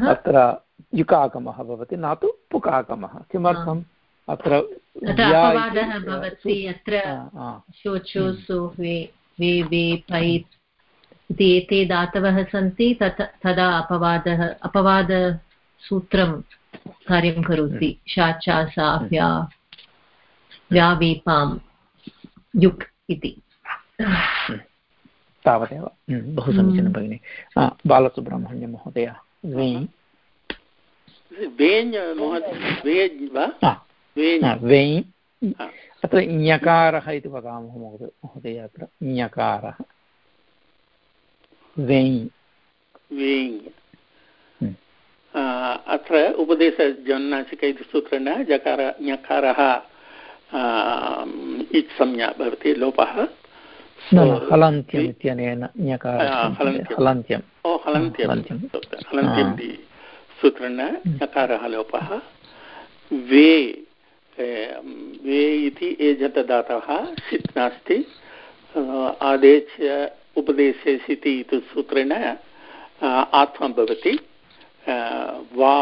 अत्र युकागमः भवति न तु पुकागमः। किमर्थम्? अत्र इति एते धातवः सन्ति तत् तदा अपवादः अपवादसूत्रं कार्यं करोति। हम्म। शा सा व्या व्यावीपां युक् इति। तावदेव। हम्म, बहु समीचीनं हम्म। भगिनि बालसुब्रह्मण्यं महोदय अत्र ञकारः इति वदामः महोदय अत्र ञकारः वेञ् अत्र उपदेशजन्नासिक इति सूत्रेण जकार ञकारः इत् संज्ञा भवति लोपः। हलन्त्यम् इत्यनेन हलन्त्यम् हलन्त्यम् इति सूत्रेण लोपः वे वे इति एजतदातः सित् नास्ति आदेश उपदेशे सिति इति सूत्रेण आत्मा भवति वा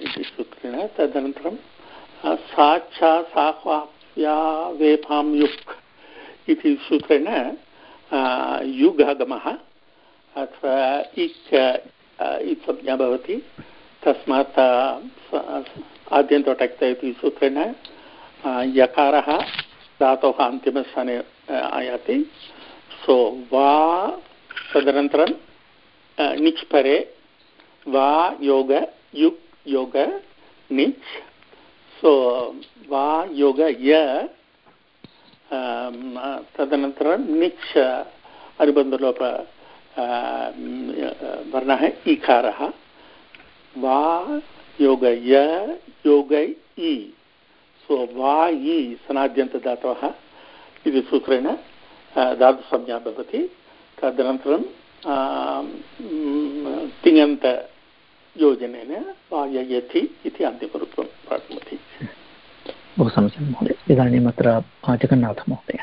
इति सूत्रेण तदनन्तरं साक्षा साह्वाप्या वेपां युक् इति सूत्रेण युगागमः, अथवा इक् इत् संज्ञा भवति। तस्मात् आद्यन्तोटक्त इति सूत्रेण यकारः धातोः अन्तिमस्थाने आयाति। सो, वा तदनन्तरं निच् परे वा योग युक् योग निच् सो, वा योग, य तदनन्तरं निच् अनुबन्धलोप वर्णः इकारः वा योग य योग इ सो वा इ सनाद्यन्तधातवः इति सूत्रेण धातुसंज्ञा भवति तदनन्तरं तिङन्त योजनेन वाययति इति अन्तिमरूपं प्राप्नोति बहु समीचीनं महोदय इदानीम् अत्र जगन्नाथमहोदय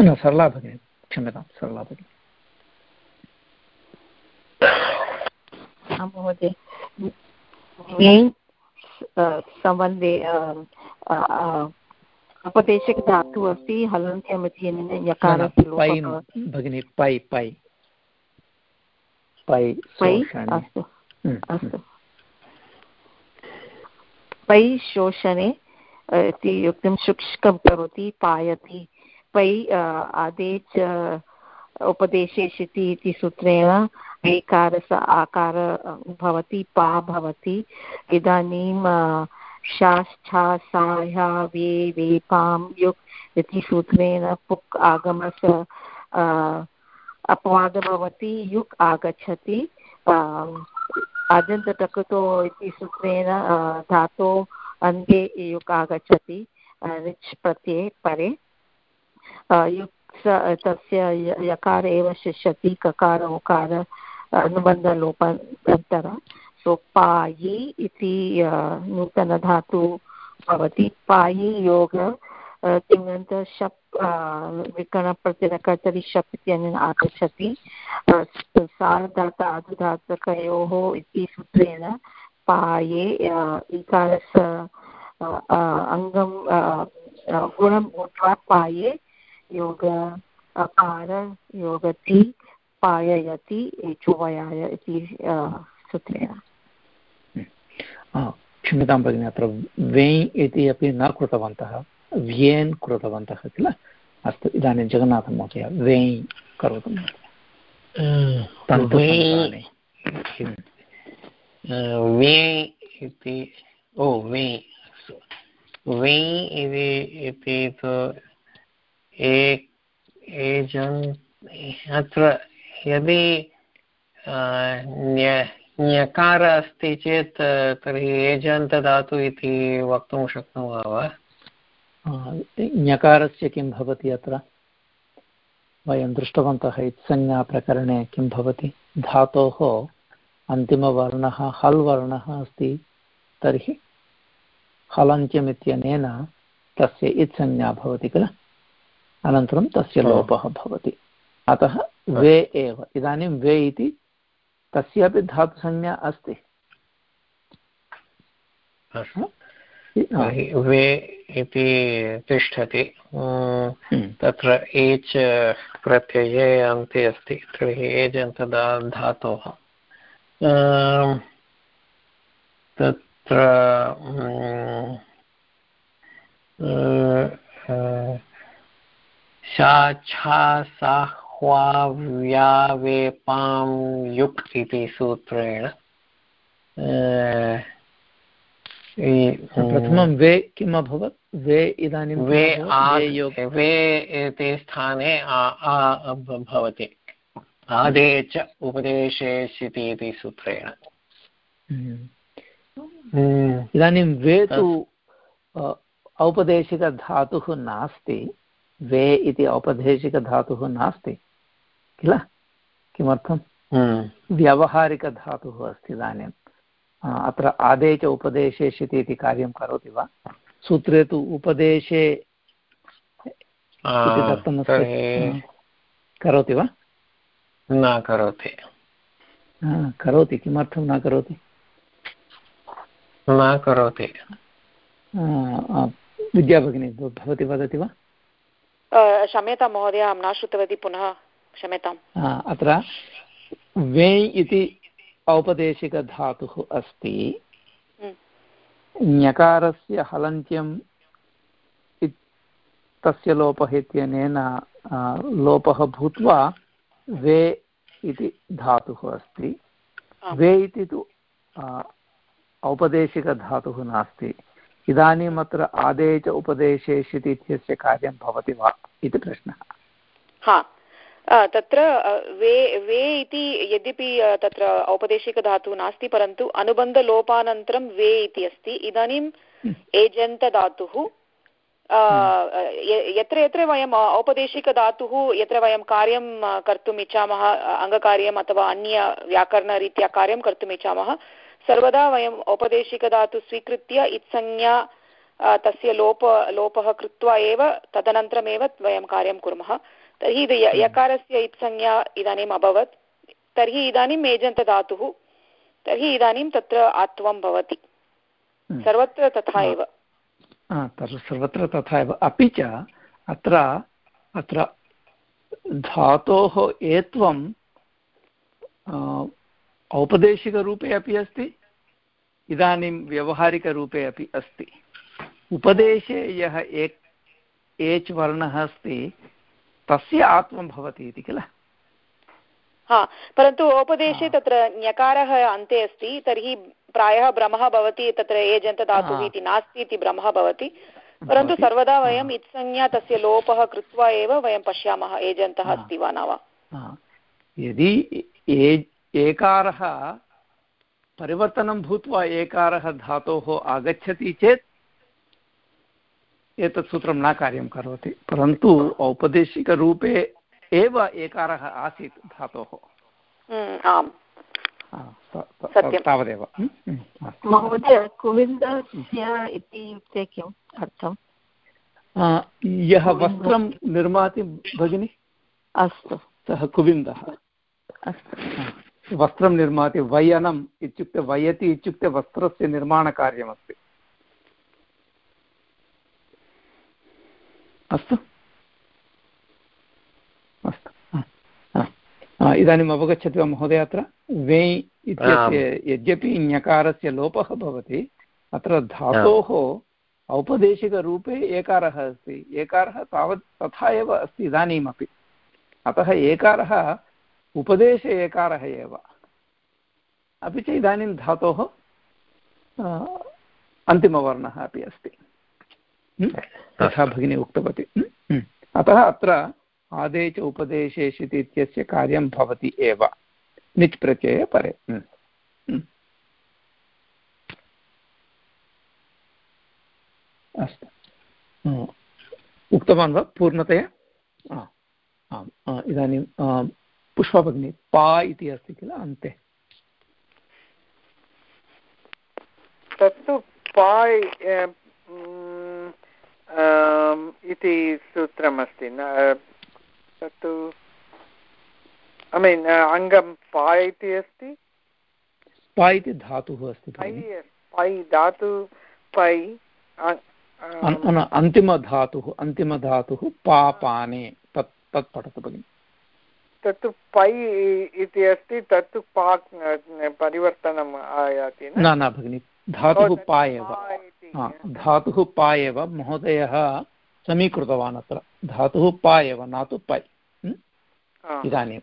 न सरला भगिनी क्षम्यतां सरला भगिनी महोदय सम्बन्धे अपदेशकधातुः अस्ति हलन्त्यमिति यकारस्य भगिनि पै पै। पै अस्तु अस्तु। पै शोषणे इति युक्तं शुष्कं करोति, पायति। पै आदेश उपदेशे शिति इति सूत्रेण ऐकारस आकार भवति, पा भवति। इदानीं शाश्छा साया वे वेपां युक् इति सूत्रेण पुक् आगमस अपवादः भवति युक् आगच्छति। आद्यन्तटकुतो इति सूत्रेण धातो अन्ते युक् आगच्छति रिच् प्रत्यये परे। युक् तस्य यकार एव शिष्यति, ककार उकार अनुबन्धलोपान्तर सो, पायि इति नूतनधातु भवति। पायि, योग तिङन्त, शप् विकरणप्रत्ययकर्तरि शप् इत्यनेन आगच्छति। सार्धात आधुधातकयोः इति सूत्रेण पाये इकारस्य अङ्गं गुणं भूत्वा पाये योग अकार योगति पाययति चुवयाय इति सूत्रेण। क्षम्यतां भगिनि अत्र वे इति अपि न कृतवन्तः व्येन् कृतवन्तः किल? अस्तु इदानीं जगन्नाथं महोदय वे करोतु वे इति ओ वे वे इति तु एजन् अत्र यदि ण्यकार अस्ति चेत् तर्हि एजन्तदातु इति वक्तुं शक्नुमः वा? ञकारस्य किं भवति अत्र? वयं दृष्टवन्तः इत्संज्ञाप्रकरणे किं भवति? धातोः अन्तिमवर्णः हल् वर्णः अस्ति तर्हि हलन्त्यम् इत्यनेन तस्य इत्संज्ञा भवति किल? अनन्तरं तस्य लोपः भवति। अतः वे एव। इदानीं वे इति तस्यापि धातुसंज्ञा अस्ति। वे इति तिष्ठति। हम्म। तत्र एच् प्रत्यये अन्ते अस्ति। तर्हि एज् अन्तदा धातोः। तत्र शाच्छासाह्वाव्यावेपां युक् इति सूत्रेण प्रथमं वे किम् अभवत् वे इदानीं वे वे इति स्थाने भवति आदे च उपदेशेषिति इति सूत्रेण। हम्म। इदानीं वे तु औपदेशिकधातुः नास्ति। वे इति औपदेशिकधातुः नास्ति। किल? किमर्थं हम्म। व्यावहारिकधातुः अस्ति इदानीम् अत्र आदे च उपदेशेष्यति इति कार्यं करोति वा? सूत्रे तु उपदेशे दत्तमस्ति। करोति वा? न करोति। करोति किमर्थं न करोति? न करोति। विद्याभगिनी भवती वदति वा? क्षम्यतां महोदय अहं न श्रुतवती पुनः क्षम्यताम्। अत्र वे इति औपदेशिकधातुः अस्ति। ञकारस्य हलन्त्यं तस्य लोपः इत्यनेन लोपः भूत्वा वे इति धातुः अस्ति। वे इति तु औपदेशिकधातुः नास्ति। इदानीम् अत्र आदे च उपदेशेषिति इत्यस्य कार्यं भवति वा इति प्रश्नः। तत्र वे वे इति यद्यपि तत्र औपदेशिकधातुः नास्ति परन्तु अनुबन्धलोपानन्तरं वे इति अस्ति। इदानीं हम्म। एजन्तधातुः यत्र यत्र वयम् औपदेशिकधातुः यत्र वयं कार्यं कर्तुम् इच्छामः अङ्गकार्यम् अथवा अन्य व्याकरणरीत्या कार्यं कर्तुम् इच्छामः सर्वदा वयम् औपदेशिकधातु स्वीकृत्य इत्संज्ञा तस्य लोप लोपः कृत्वा एव तदनन्तरमेव वयं कार्यं कुर्मः। तर्हि यकारस्य इत्संज्ञा इदानीम् अभवत्। तर्हि इदानीम् एजन्तधातुः तर्हि इदानीं तत्र आत्वं भवति। हम्म। सर्वत्र तथा एव। सर्वत्र तथा एव। अपि च अत्र अत्र धातोः एत्वं औपदेशिकरूपे अपि अस्ति इदानीं व्यवहारिकरूपे अपि अस्ति। उपदेशे यः एक एच् वर्णः अस्ति तस्य आत्मं भवति इति किल? हा परन्तु उपदेशे तत्र ञकारः अन्ते अस्ति तर्हि प्रायः भ्रमः भवति तत्र एजन्तदातुः इति नास्ति इति भ्रमः भवति। परन्तु सर्वदा वयम् इत्संज्ञा तस्य लोपः कृत्वा एव वयं पश्यामः एजन्तः अस्ति वा न वा। यदि एकारः परिवर्तनं भूत्वा एकारः धातोः आगच्छति चेत् एतत् सूत्रं न कार्यं करोति। परन्तु औपदेशिकरूपे एव एकारः आसीत् धातोः। आम्। तावदेव। महोदय कुविन्दस्य इत्युक्ते किम् अर्थं यः वस्त्रं निर्माति भगिनि? अस्तु। सः कुविन्दः। अस्तु। वस्त्रं निर्माति वयनम् इत्युक्ते वयति इत्युक्ते वस्त्रस्य निर्माणकार्यमस्ति। अस्तु। अस्तु। इदानीम् अवगच्छति वा महोदय अत्र? वे इत्यस्य यद्यपि ञकारस्य लोपः भवति अत्र धातोः औपदेशिकरूपे एकारः अस्ति। एकारः तावत् तथा एव अस्ति इदानीमपि। अतः एकारः उपदेशे एकारः एव। अपि च इदानीं धातोः अन्तिमवर्णः अपि अस्ति। तथा भगिनी उक्तवती। अतः अत्र आदे च उपदेशेषिति इत्यस्य कार्यं भवति एव। निच् प्रत्यये परे अस्तु। उक्तवान् वा पूर्णतया? आम् इदानीं पुष्पभगिनी पा इति अस्ति किल अन्ते? तत्तु पाय् इति सूत्रमस्ति न तत्तु। ऐ मीन् अङ्गं पा इति अस्ति। पा इति धातुः अस्ति पै धातु पै अन्तिमधातुः अन्तिमधातुः पापाने तत् तत् पठतु भगिनि। तत्तु पै इति अस्ति तत्तु पा परिवर्तनम् आयाति न? न भगिनि धातुः पा एव धातुः पा एव महोदयः समीकृतवान् अत्र। धातुः पा एव न तु पै इदानीं।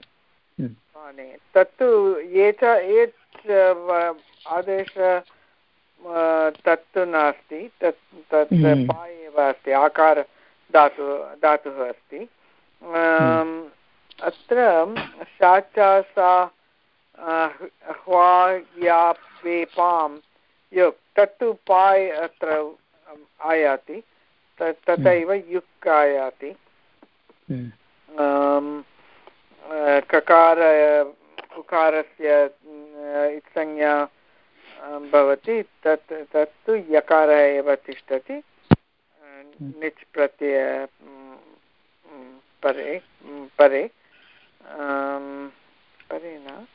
तत्तु ये च ये आदेश तत्तु नास्ति। तत् तत् हम्म। पा एव अस्ति आकार धातु धातुः अस्ति। हम्म। अत्र शाचा ह्वा युक् तत्तु पाय् अत्र आयाति। तथैव हम्म। युक् आयाति। ककार उकारस्य संज्ञा भवति तत् तत्तु यकारः एव तिष्ठति निच् प्रत्यय परे परे परे न?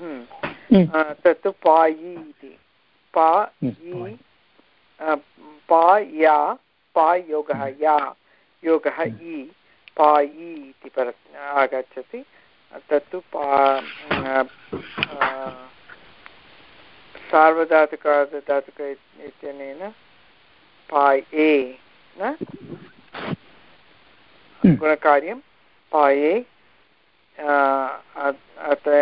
हम्म। तत्तु पायि इति। पा इ पा या पा योगः या योगः इ पायि इति पर आगच्छति तत्तु पा सार्वधातुकार्धधातुक इत्यनेन पाय् ए न हम्म। गुणकार्यं पाये अत्र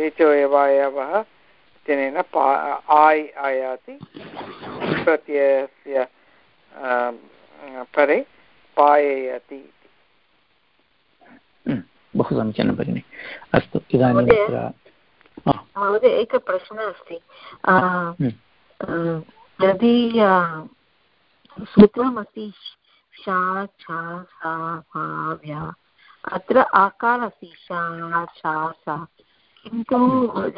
एचो एव अयवः इत्यनेन पा आय् आयाति प्रत्ययस्य परे पाययति। बहु समीचीनं भगिनि। अस्तु इदानीं महोदय। एकः प्रश्नः अस्ति। यदि सूत्रमस्ति शा छा सा भाव्या अत्र आकार अस्ति शा छा सा किन्तु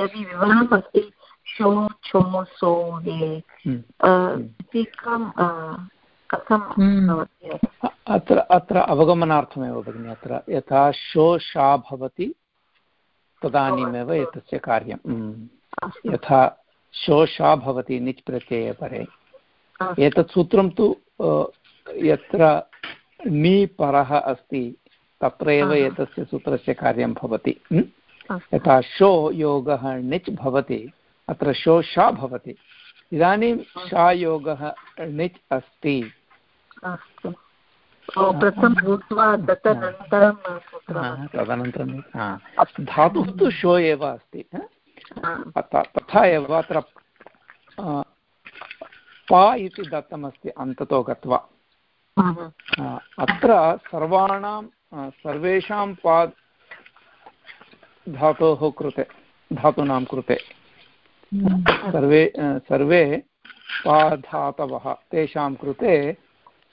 यदि विवरणम् अस्ति शो छो सो हे कथं भवति अत्र अत्र अवगमनार्थमेव भगिनि अत्र यथा शो शा भवति तदानीमेव एतस्य कार्यं। यथा शोषा भवति निच् प्रत्यये परे एतत् सूत्रं तु यत्र नी परः अस्ति तत्र एव एतस्य सूत्रस्य कार्यं भवति। यथा शो योगः णिच् भवति अत्र शोषा भवति। इदानीं शा योगः णिच् अस्ति। तदनन्तरं धातुः तु शो एव अस्ति तथा एव अत्र पा इति दत्तमस्ति अन्ततो गत्वा। अत्र सर्वाणां सर्वेषां पा धातोः कृते धातूनां कृते। सर्वे सर्वे पाधातवः तेषां कृते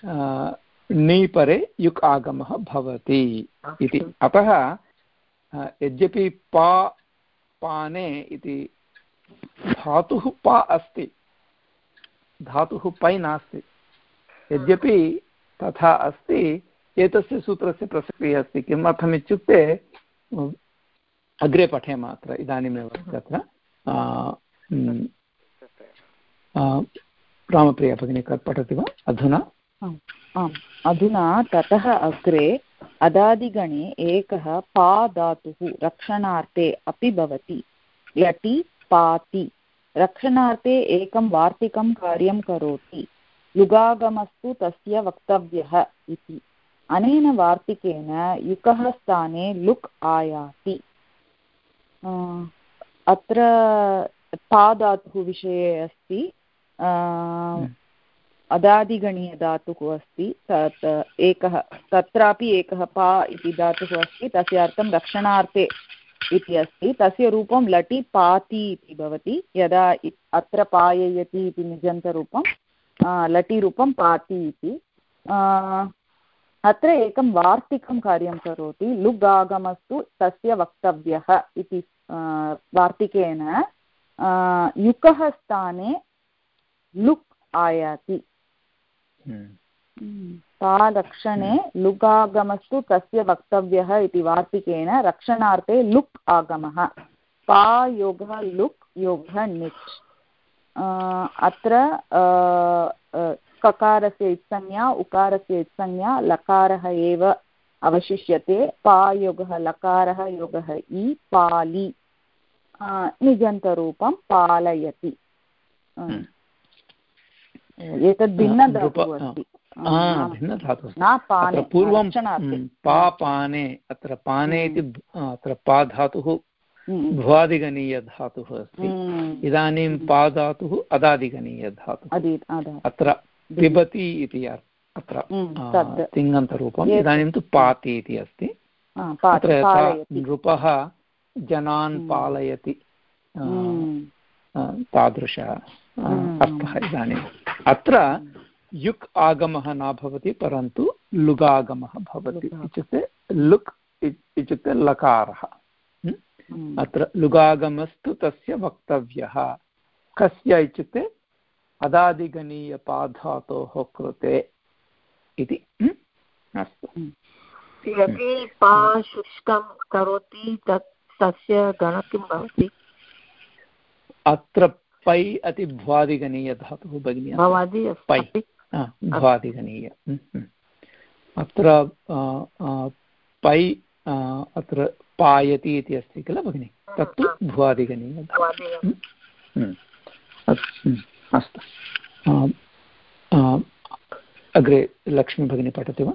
नीपरे युक् आगमः भवति इति। अतः यद्यपि पा पाने इति धातुः पा अस्ति धातुः पै नास्ति यद्यपि तथा अस्ति एतस्य सूत्रस्य प्रसक्तिः अस्ति किमर्थम् इत्युक्ते अग्रे पठेम अत्र इदानीमेव तत्र। रामप्रिया भगिनी पठति वा? अधुना? आम् अधुना ततः अग्रे अदादिगणे एकः पा धातुः रक्षणार्थे अपि भवति। यटि, पाति। रक्षणार्थे एकं वार्तिकं कार्यं करोति। युगागमस्तु तस्य वक्तव्यः इति। अनेन वार्तिकेन युकः स्थाने लुक् आयाति। अत्र पाधातुः विषये अस्ति। अदादिगणीयधातुः अस्ति एकः, तत्रापि एकः पा इति धातुः अस्ति, तस्य अर्थं रक्षणार्थे इति अस्ति, तस्य रूपं लटि पाति इति भवति, यदा अत्र पाययति इति निजन्तरूपं लटिरूपं पाति इति। अत्र एकं वार्तिकं कार्यं करोति लुग् आगमस्तु तस्य वक्तव्यः इति वार्तिकेन युकः स्थाने लुक् आयाति। हम्म। तालक्षणे लुगागमस्तु तस्य वक्तव्यः इति वार्तिकेन रक्षणार्थे लुक् आगमः पा योगः लुक् योगः निच् अत्र ककारस्य इत्संज्ञा, उकारस्य इत्संज्ञा, लकारः एव अवशिष्यते पायोगः लकारः योगः इ पालि निजन्तरूपं पालयति हम्म। एतद् भिन्नधातुः अस्ति. भिन्नधातुः पूर्वं पापाने अत्र पाने इति अत्र पा धातुः भ्वादिगणीयधातुः अस्ति। इदानीं पा धातुः अदादिगणीयधातुः। अत्र पिबति इति अत्र तिङन्तरूपम्। इदानीं तु पाति इति अस्ति। अत्र यथा नृपः जनान् पालयति। तादृशः अर्थः इदानीम्। अत्र युक् आगमः न भवति परन्तु लुगागमः भवति इत्युक्ते लुक् इत्युक्ते लकारः। अत्र लुगागमस्तु तस्य वक्तव्यः। कस्य इत्युक्ते अदादिगणीयपाधातोः कृते इति। अस्तु। यदि पा शुष्कं करोति तत् तस्य गण किं भवति? अत्र पै अति भ्वादिगणीयधातुः भगिनी पै। भ्वादिगणीय अत्र पै अत्र पायति इति अस्ति किल भगिनि? तत्तु भ्वादिगणीय अस्तु। अग्रे लक्ष्मी भगिनी पठति वा?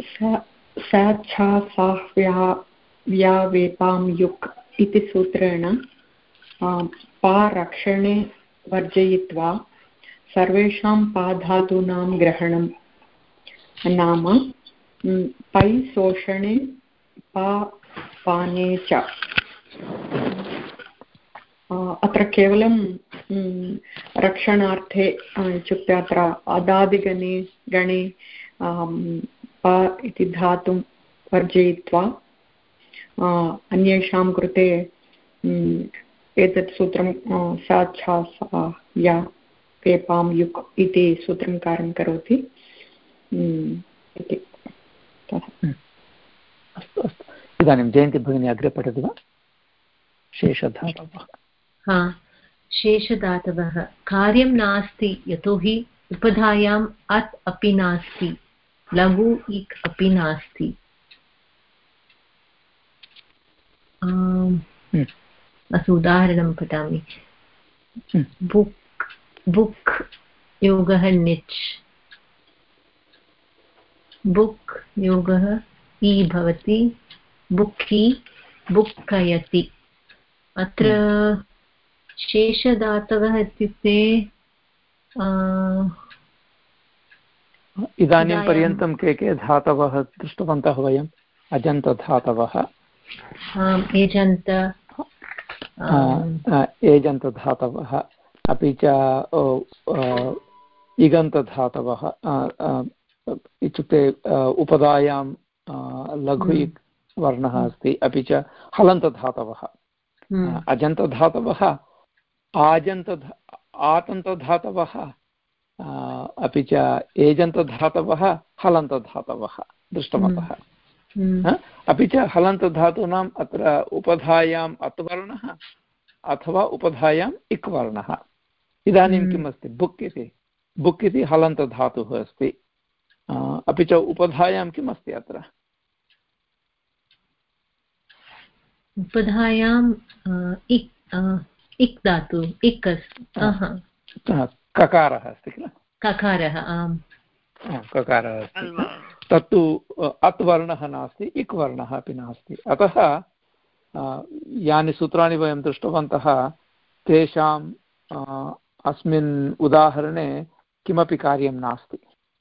स छा सा व्या व्यावेपां युक् इति सूत्रेण पारक्षणे वर्जयित्वा सर्वेषां पाधातूनां ग्रहणं नाम पै शोषणे पा, पाने च। अत्र केवलं रक्षणार्थे इत्युक्ते अत्र अदादिगणे, गणे पा इति धातुं वर्जयित्वा अन्येषां कृते एतत् सूत्रं सा छा सा या पेपां युक् इति सूत्रं कार्यं करोति। इति। अस्तु अस्तु। इदानीं जयन्ती भगिनी अग्रे पठति वा? शेषधातवः। हा शेषधातवः। कार्यं नास्ति यतोहि उपधायाम् अत् अपि नास्ति लघु इक् अपि नास्ति। अस्तु उदाहरणं पठामि। बुक् बुक् योगः निच्। बुक् योगः इ भवति बुक्खि बुक्कयति अत्र शेषदातवः इत्युक्ते इदानीं पर्यन्तं के के धातवः दृष्टवन्तः वयम्? अजन्तधातवः। एजन्त एजन्तधातवः अपि च इगन्तधातवः इत्युक्ते उपधायां लघु हम्म। वर्णः अस्ति अपि च हलन्तधातवः हम्म। अजन्तधातवः आजन्त आतन्तधातवः अपि च एजन्तधातवः हलन्तधातवः दृष्टवन्तः। अपि च हलन्तधातूनाम् अत्र उपधायाम् अत्वर्णः अथवा उपधायाम् इक् वर्णः इदानीं किम् अस्ति बुक् इति बुक् इति हलन्तधातुः अस्ति अपि च उपधायां किम् अस्ति अत्र उपधायाम् इक् धातु इक् ककारः अस्ति किल ककारः आम् ककारः अस्ति तत्तु अत् वर्णः नास्ति इक् वर्णः अपि नास्ति। अतः यानि सूत्राणि वयं दृष्टवन्तः तेषाम् अस्मिन् उदाहरणे किमपि कार्यं नास्ति।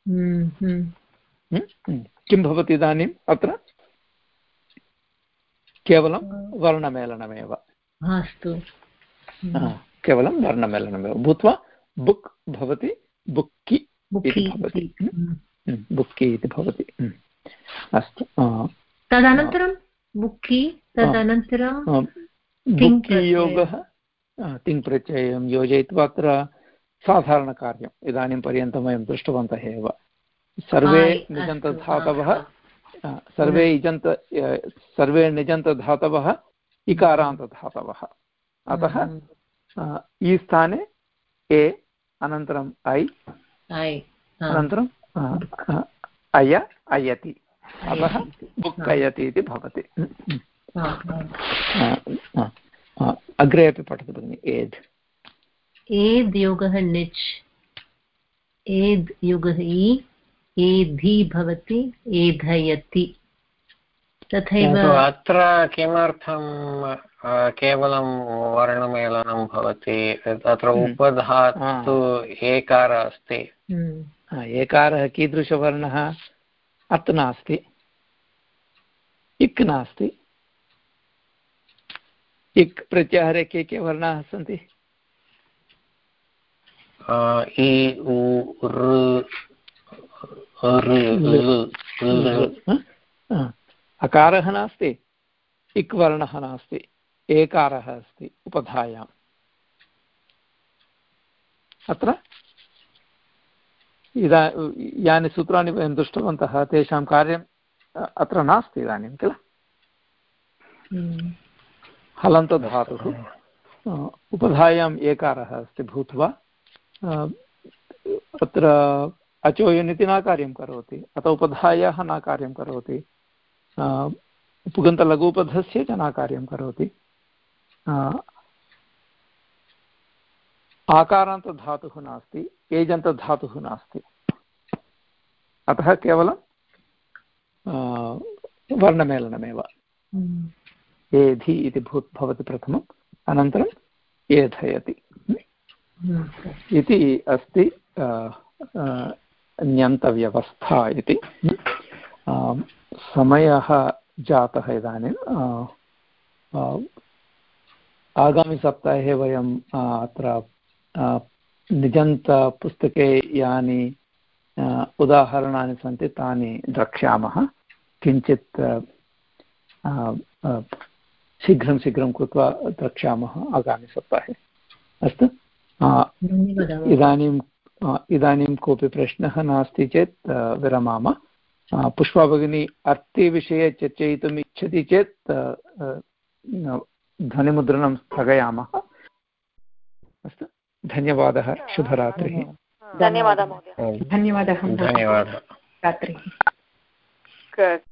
हम्म, हम्म। हम्म, किं भवति इदानीम् अत्र? केवलं वर्णमेलनमेव। अस्तु। केवलं वर्णमेलनमेव। भूत्वा बुक् भवति बुक्कि इति भवति। बुक्कि इति भवति अस्तु तदनन्तरं बुक्कि तदनन्तरं बुक्कियोगः तिङ्प्रत्ययं योजयित्वा अत्र साधारणकार्यम्. इदानीं पर्यन्तं वयं दृष्टवन्तः एव. सर्वे निजन्तधातवः सर्वे इजन्त सर्वे निजन्तधातवः इकारान्तधातवः. अतः ई स्थाने ए अनन्तरम् ऐ अनन्तरं अय अयति। अतः बुक्कयति इति भवति। अग्रे अपि पठतु भगिनि एद्। एद् योगः निच्। एद् युगः इ एधि भवति एधयति। तथैव अत्र किमर्थं केवलं वर्णमेलनं भवति? अत्र हम्म। उपधातु एकारः अस्ति। हम्म। एकारः कीदृशवर्णः? अत् नास्ति। इक् नास्ति। इक् प्रत्याहारे के के वर्णाः सन्ति? उ अकारः नास्ति इक् वर्णः नास्ति एकारः अस्ति उपधायाम्। अत्र इदा यानि सूत्राणि वयं दृष्टवन्तः, तेषां कार्यम् अत्र नास्ति इदानीं, किल। हलन्तधातुः उपधायाम् एकारः अस्ति, भूत्वा अत्र अचोयनिति न कार्यं करोति, अत उपधायाः न कार्यं करोति पुगन्तलघूपधस्य च न कार्यं करोति आकारान्तधातुः नास्ति एजन्तधातुः नास्ति। अतः केवलं वर्णमेलनमेव। हम्म। एधि इति भू भवति प्रथमम् अनन्तरम् एधयति। इति अस्ति न्यन्तव्यवस्था इति। समयः जातः इदानीं। आगामिसप्ताहे वयम् अत्र निजन्तपुस्तके यानि उदाहरणानि सन्ति तानि द्रक्ष्यामः किञ्चित् शीघ्रं शीघ्रं कृत्वा द्रक्ष्यामः आगामिसप्ताहे अस्तु इदानीं इदानीं कोऽपि प्रश्नः नास्ति चेत् विरमाम पुष्पा भगिनी अर्थिविषये चर्चयितुम् इच्छति चेत् ध्वनिमुद्रणं स्थगयामः। अस्तु धन्यवादः शुभरात्रिः। धन्यवादः। महोदय। धन्यवादः धन्यवादः। रात्रिः।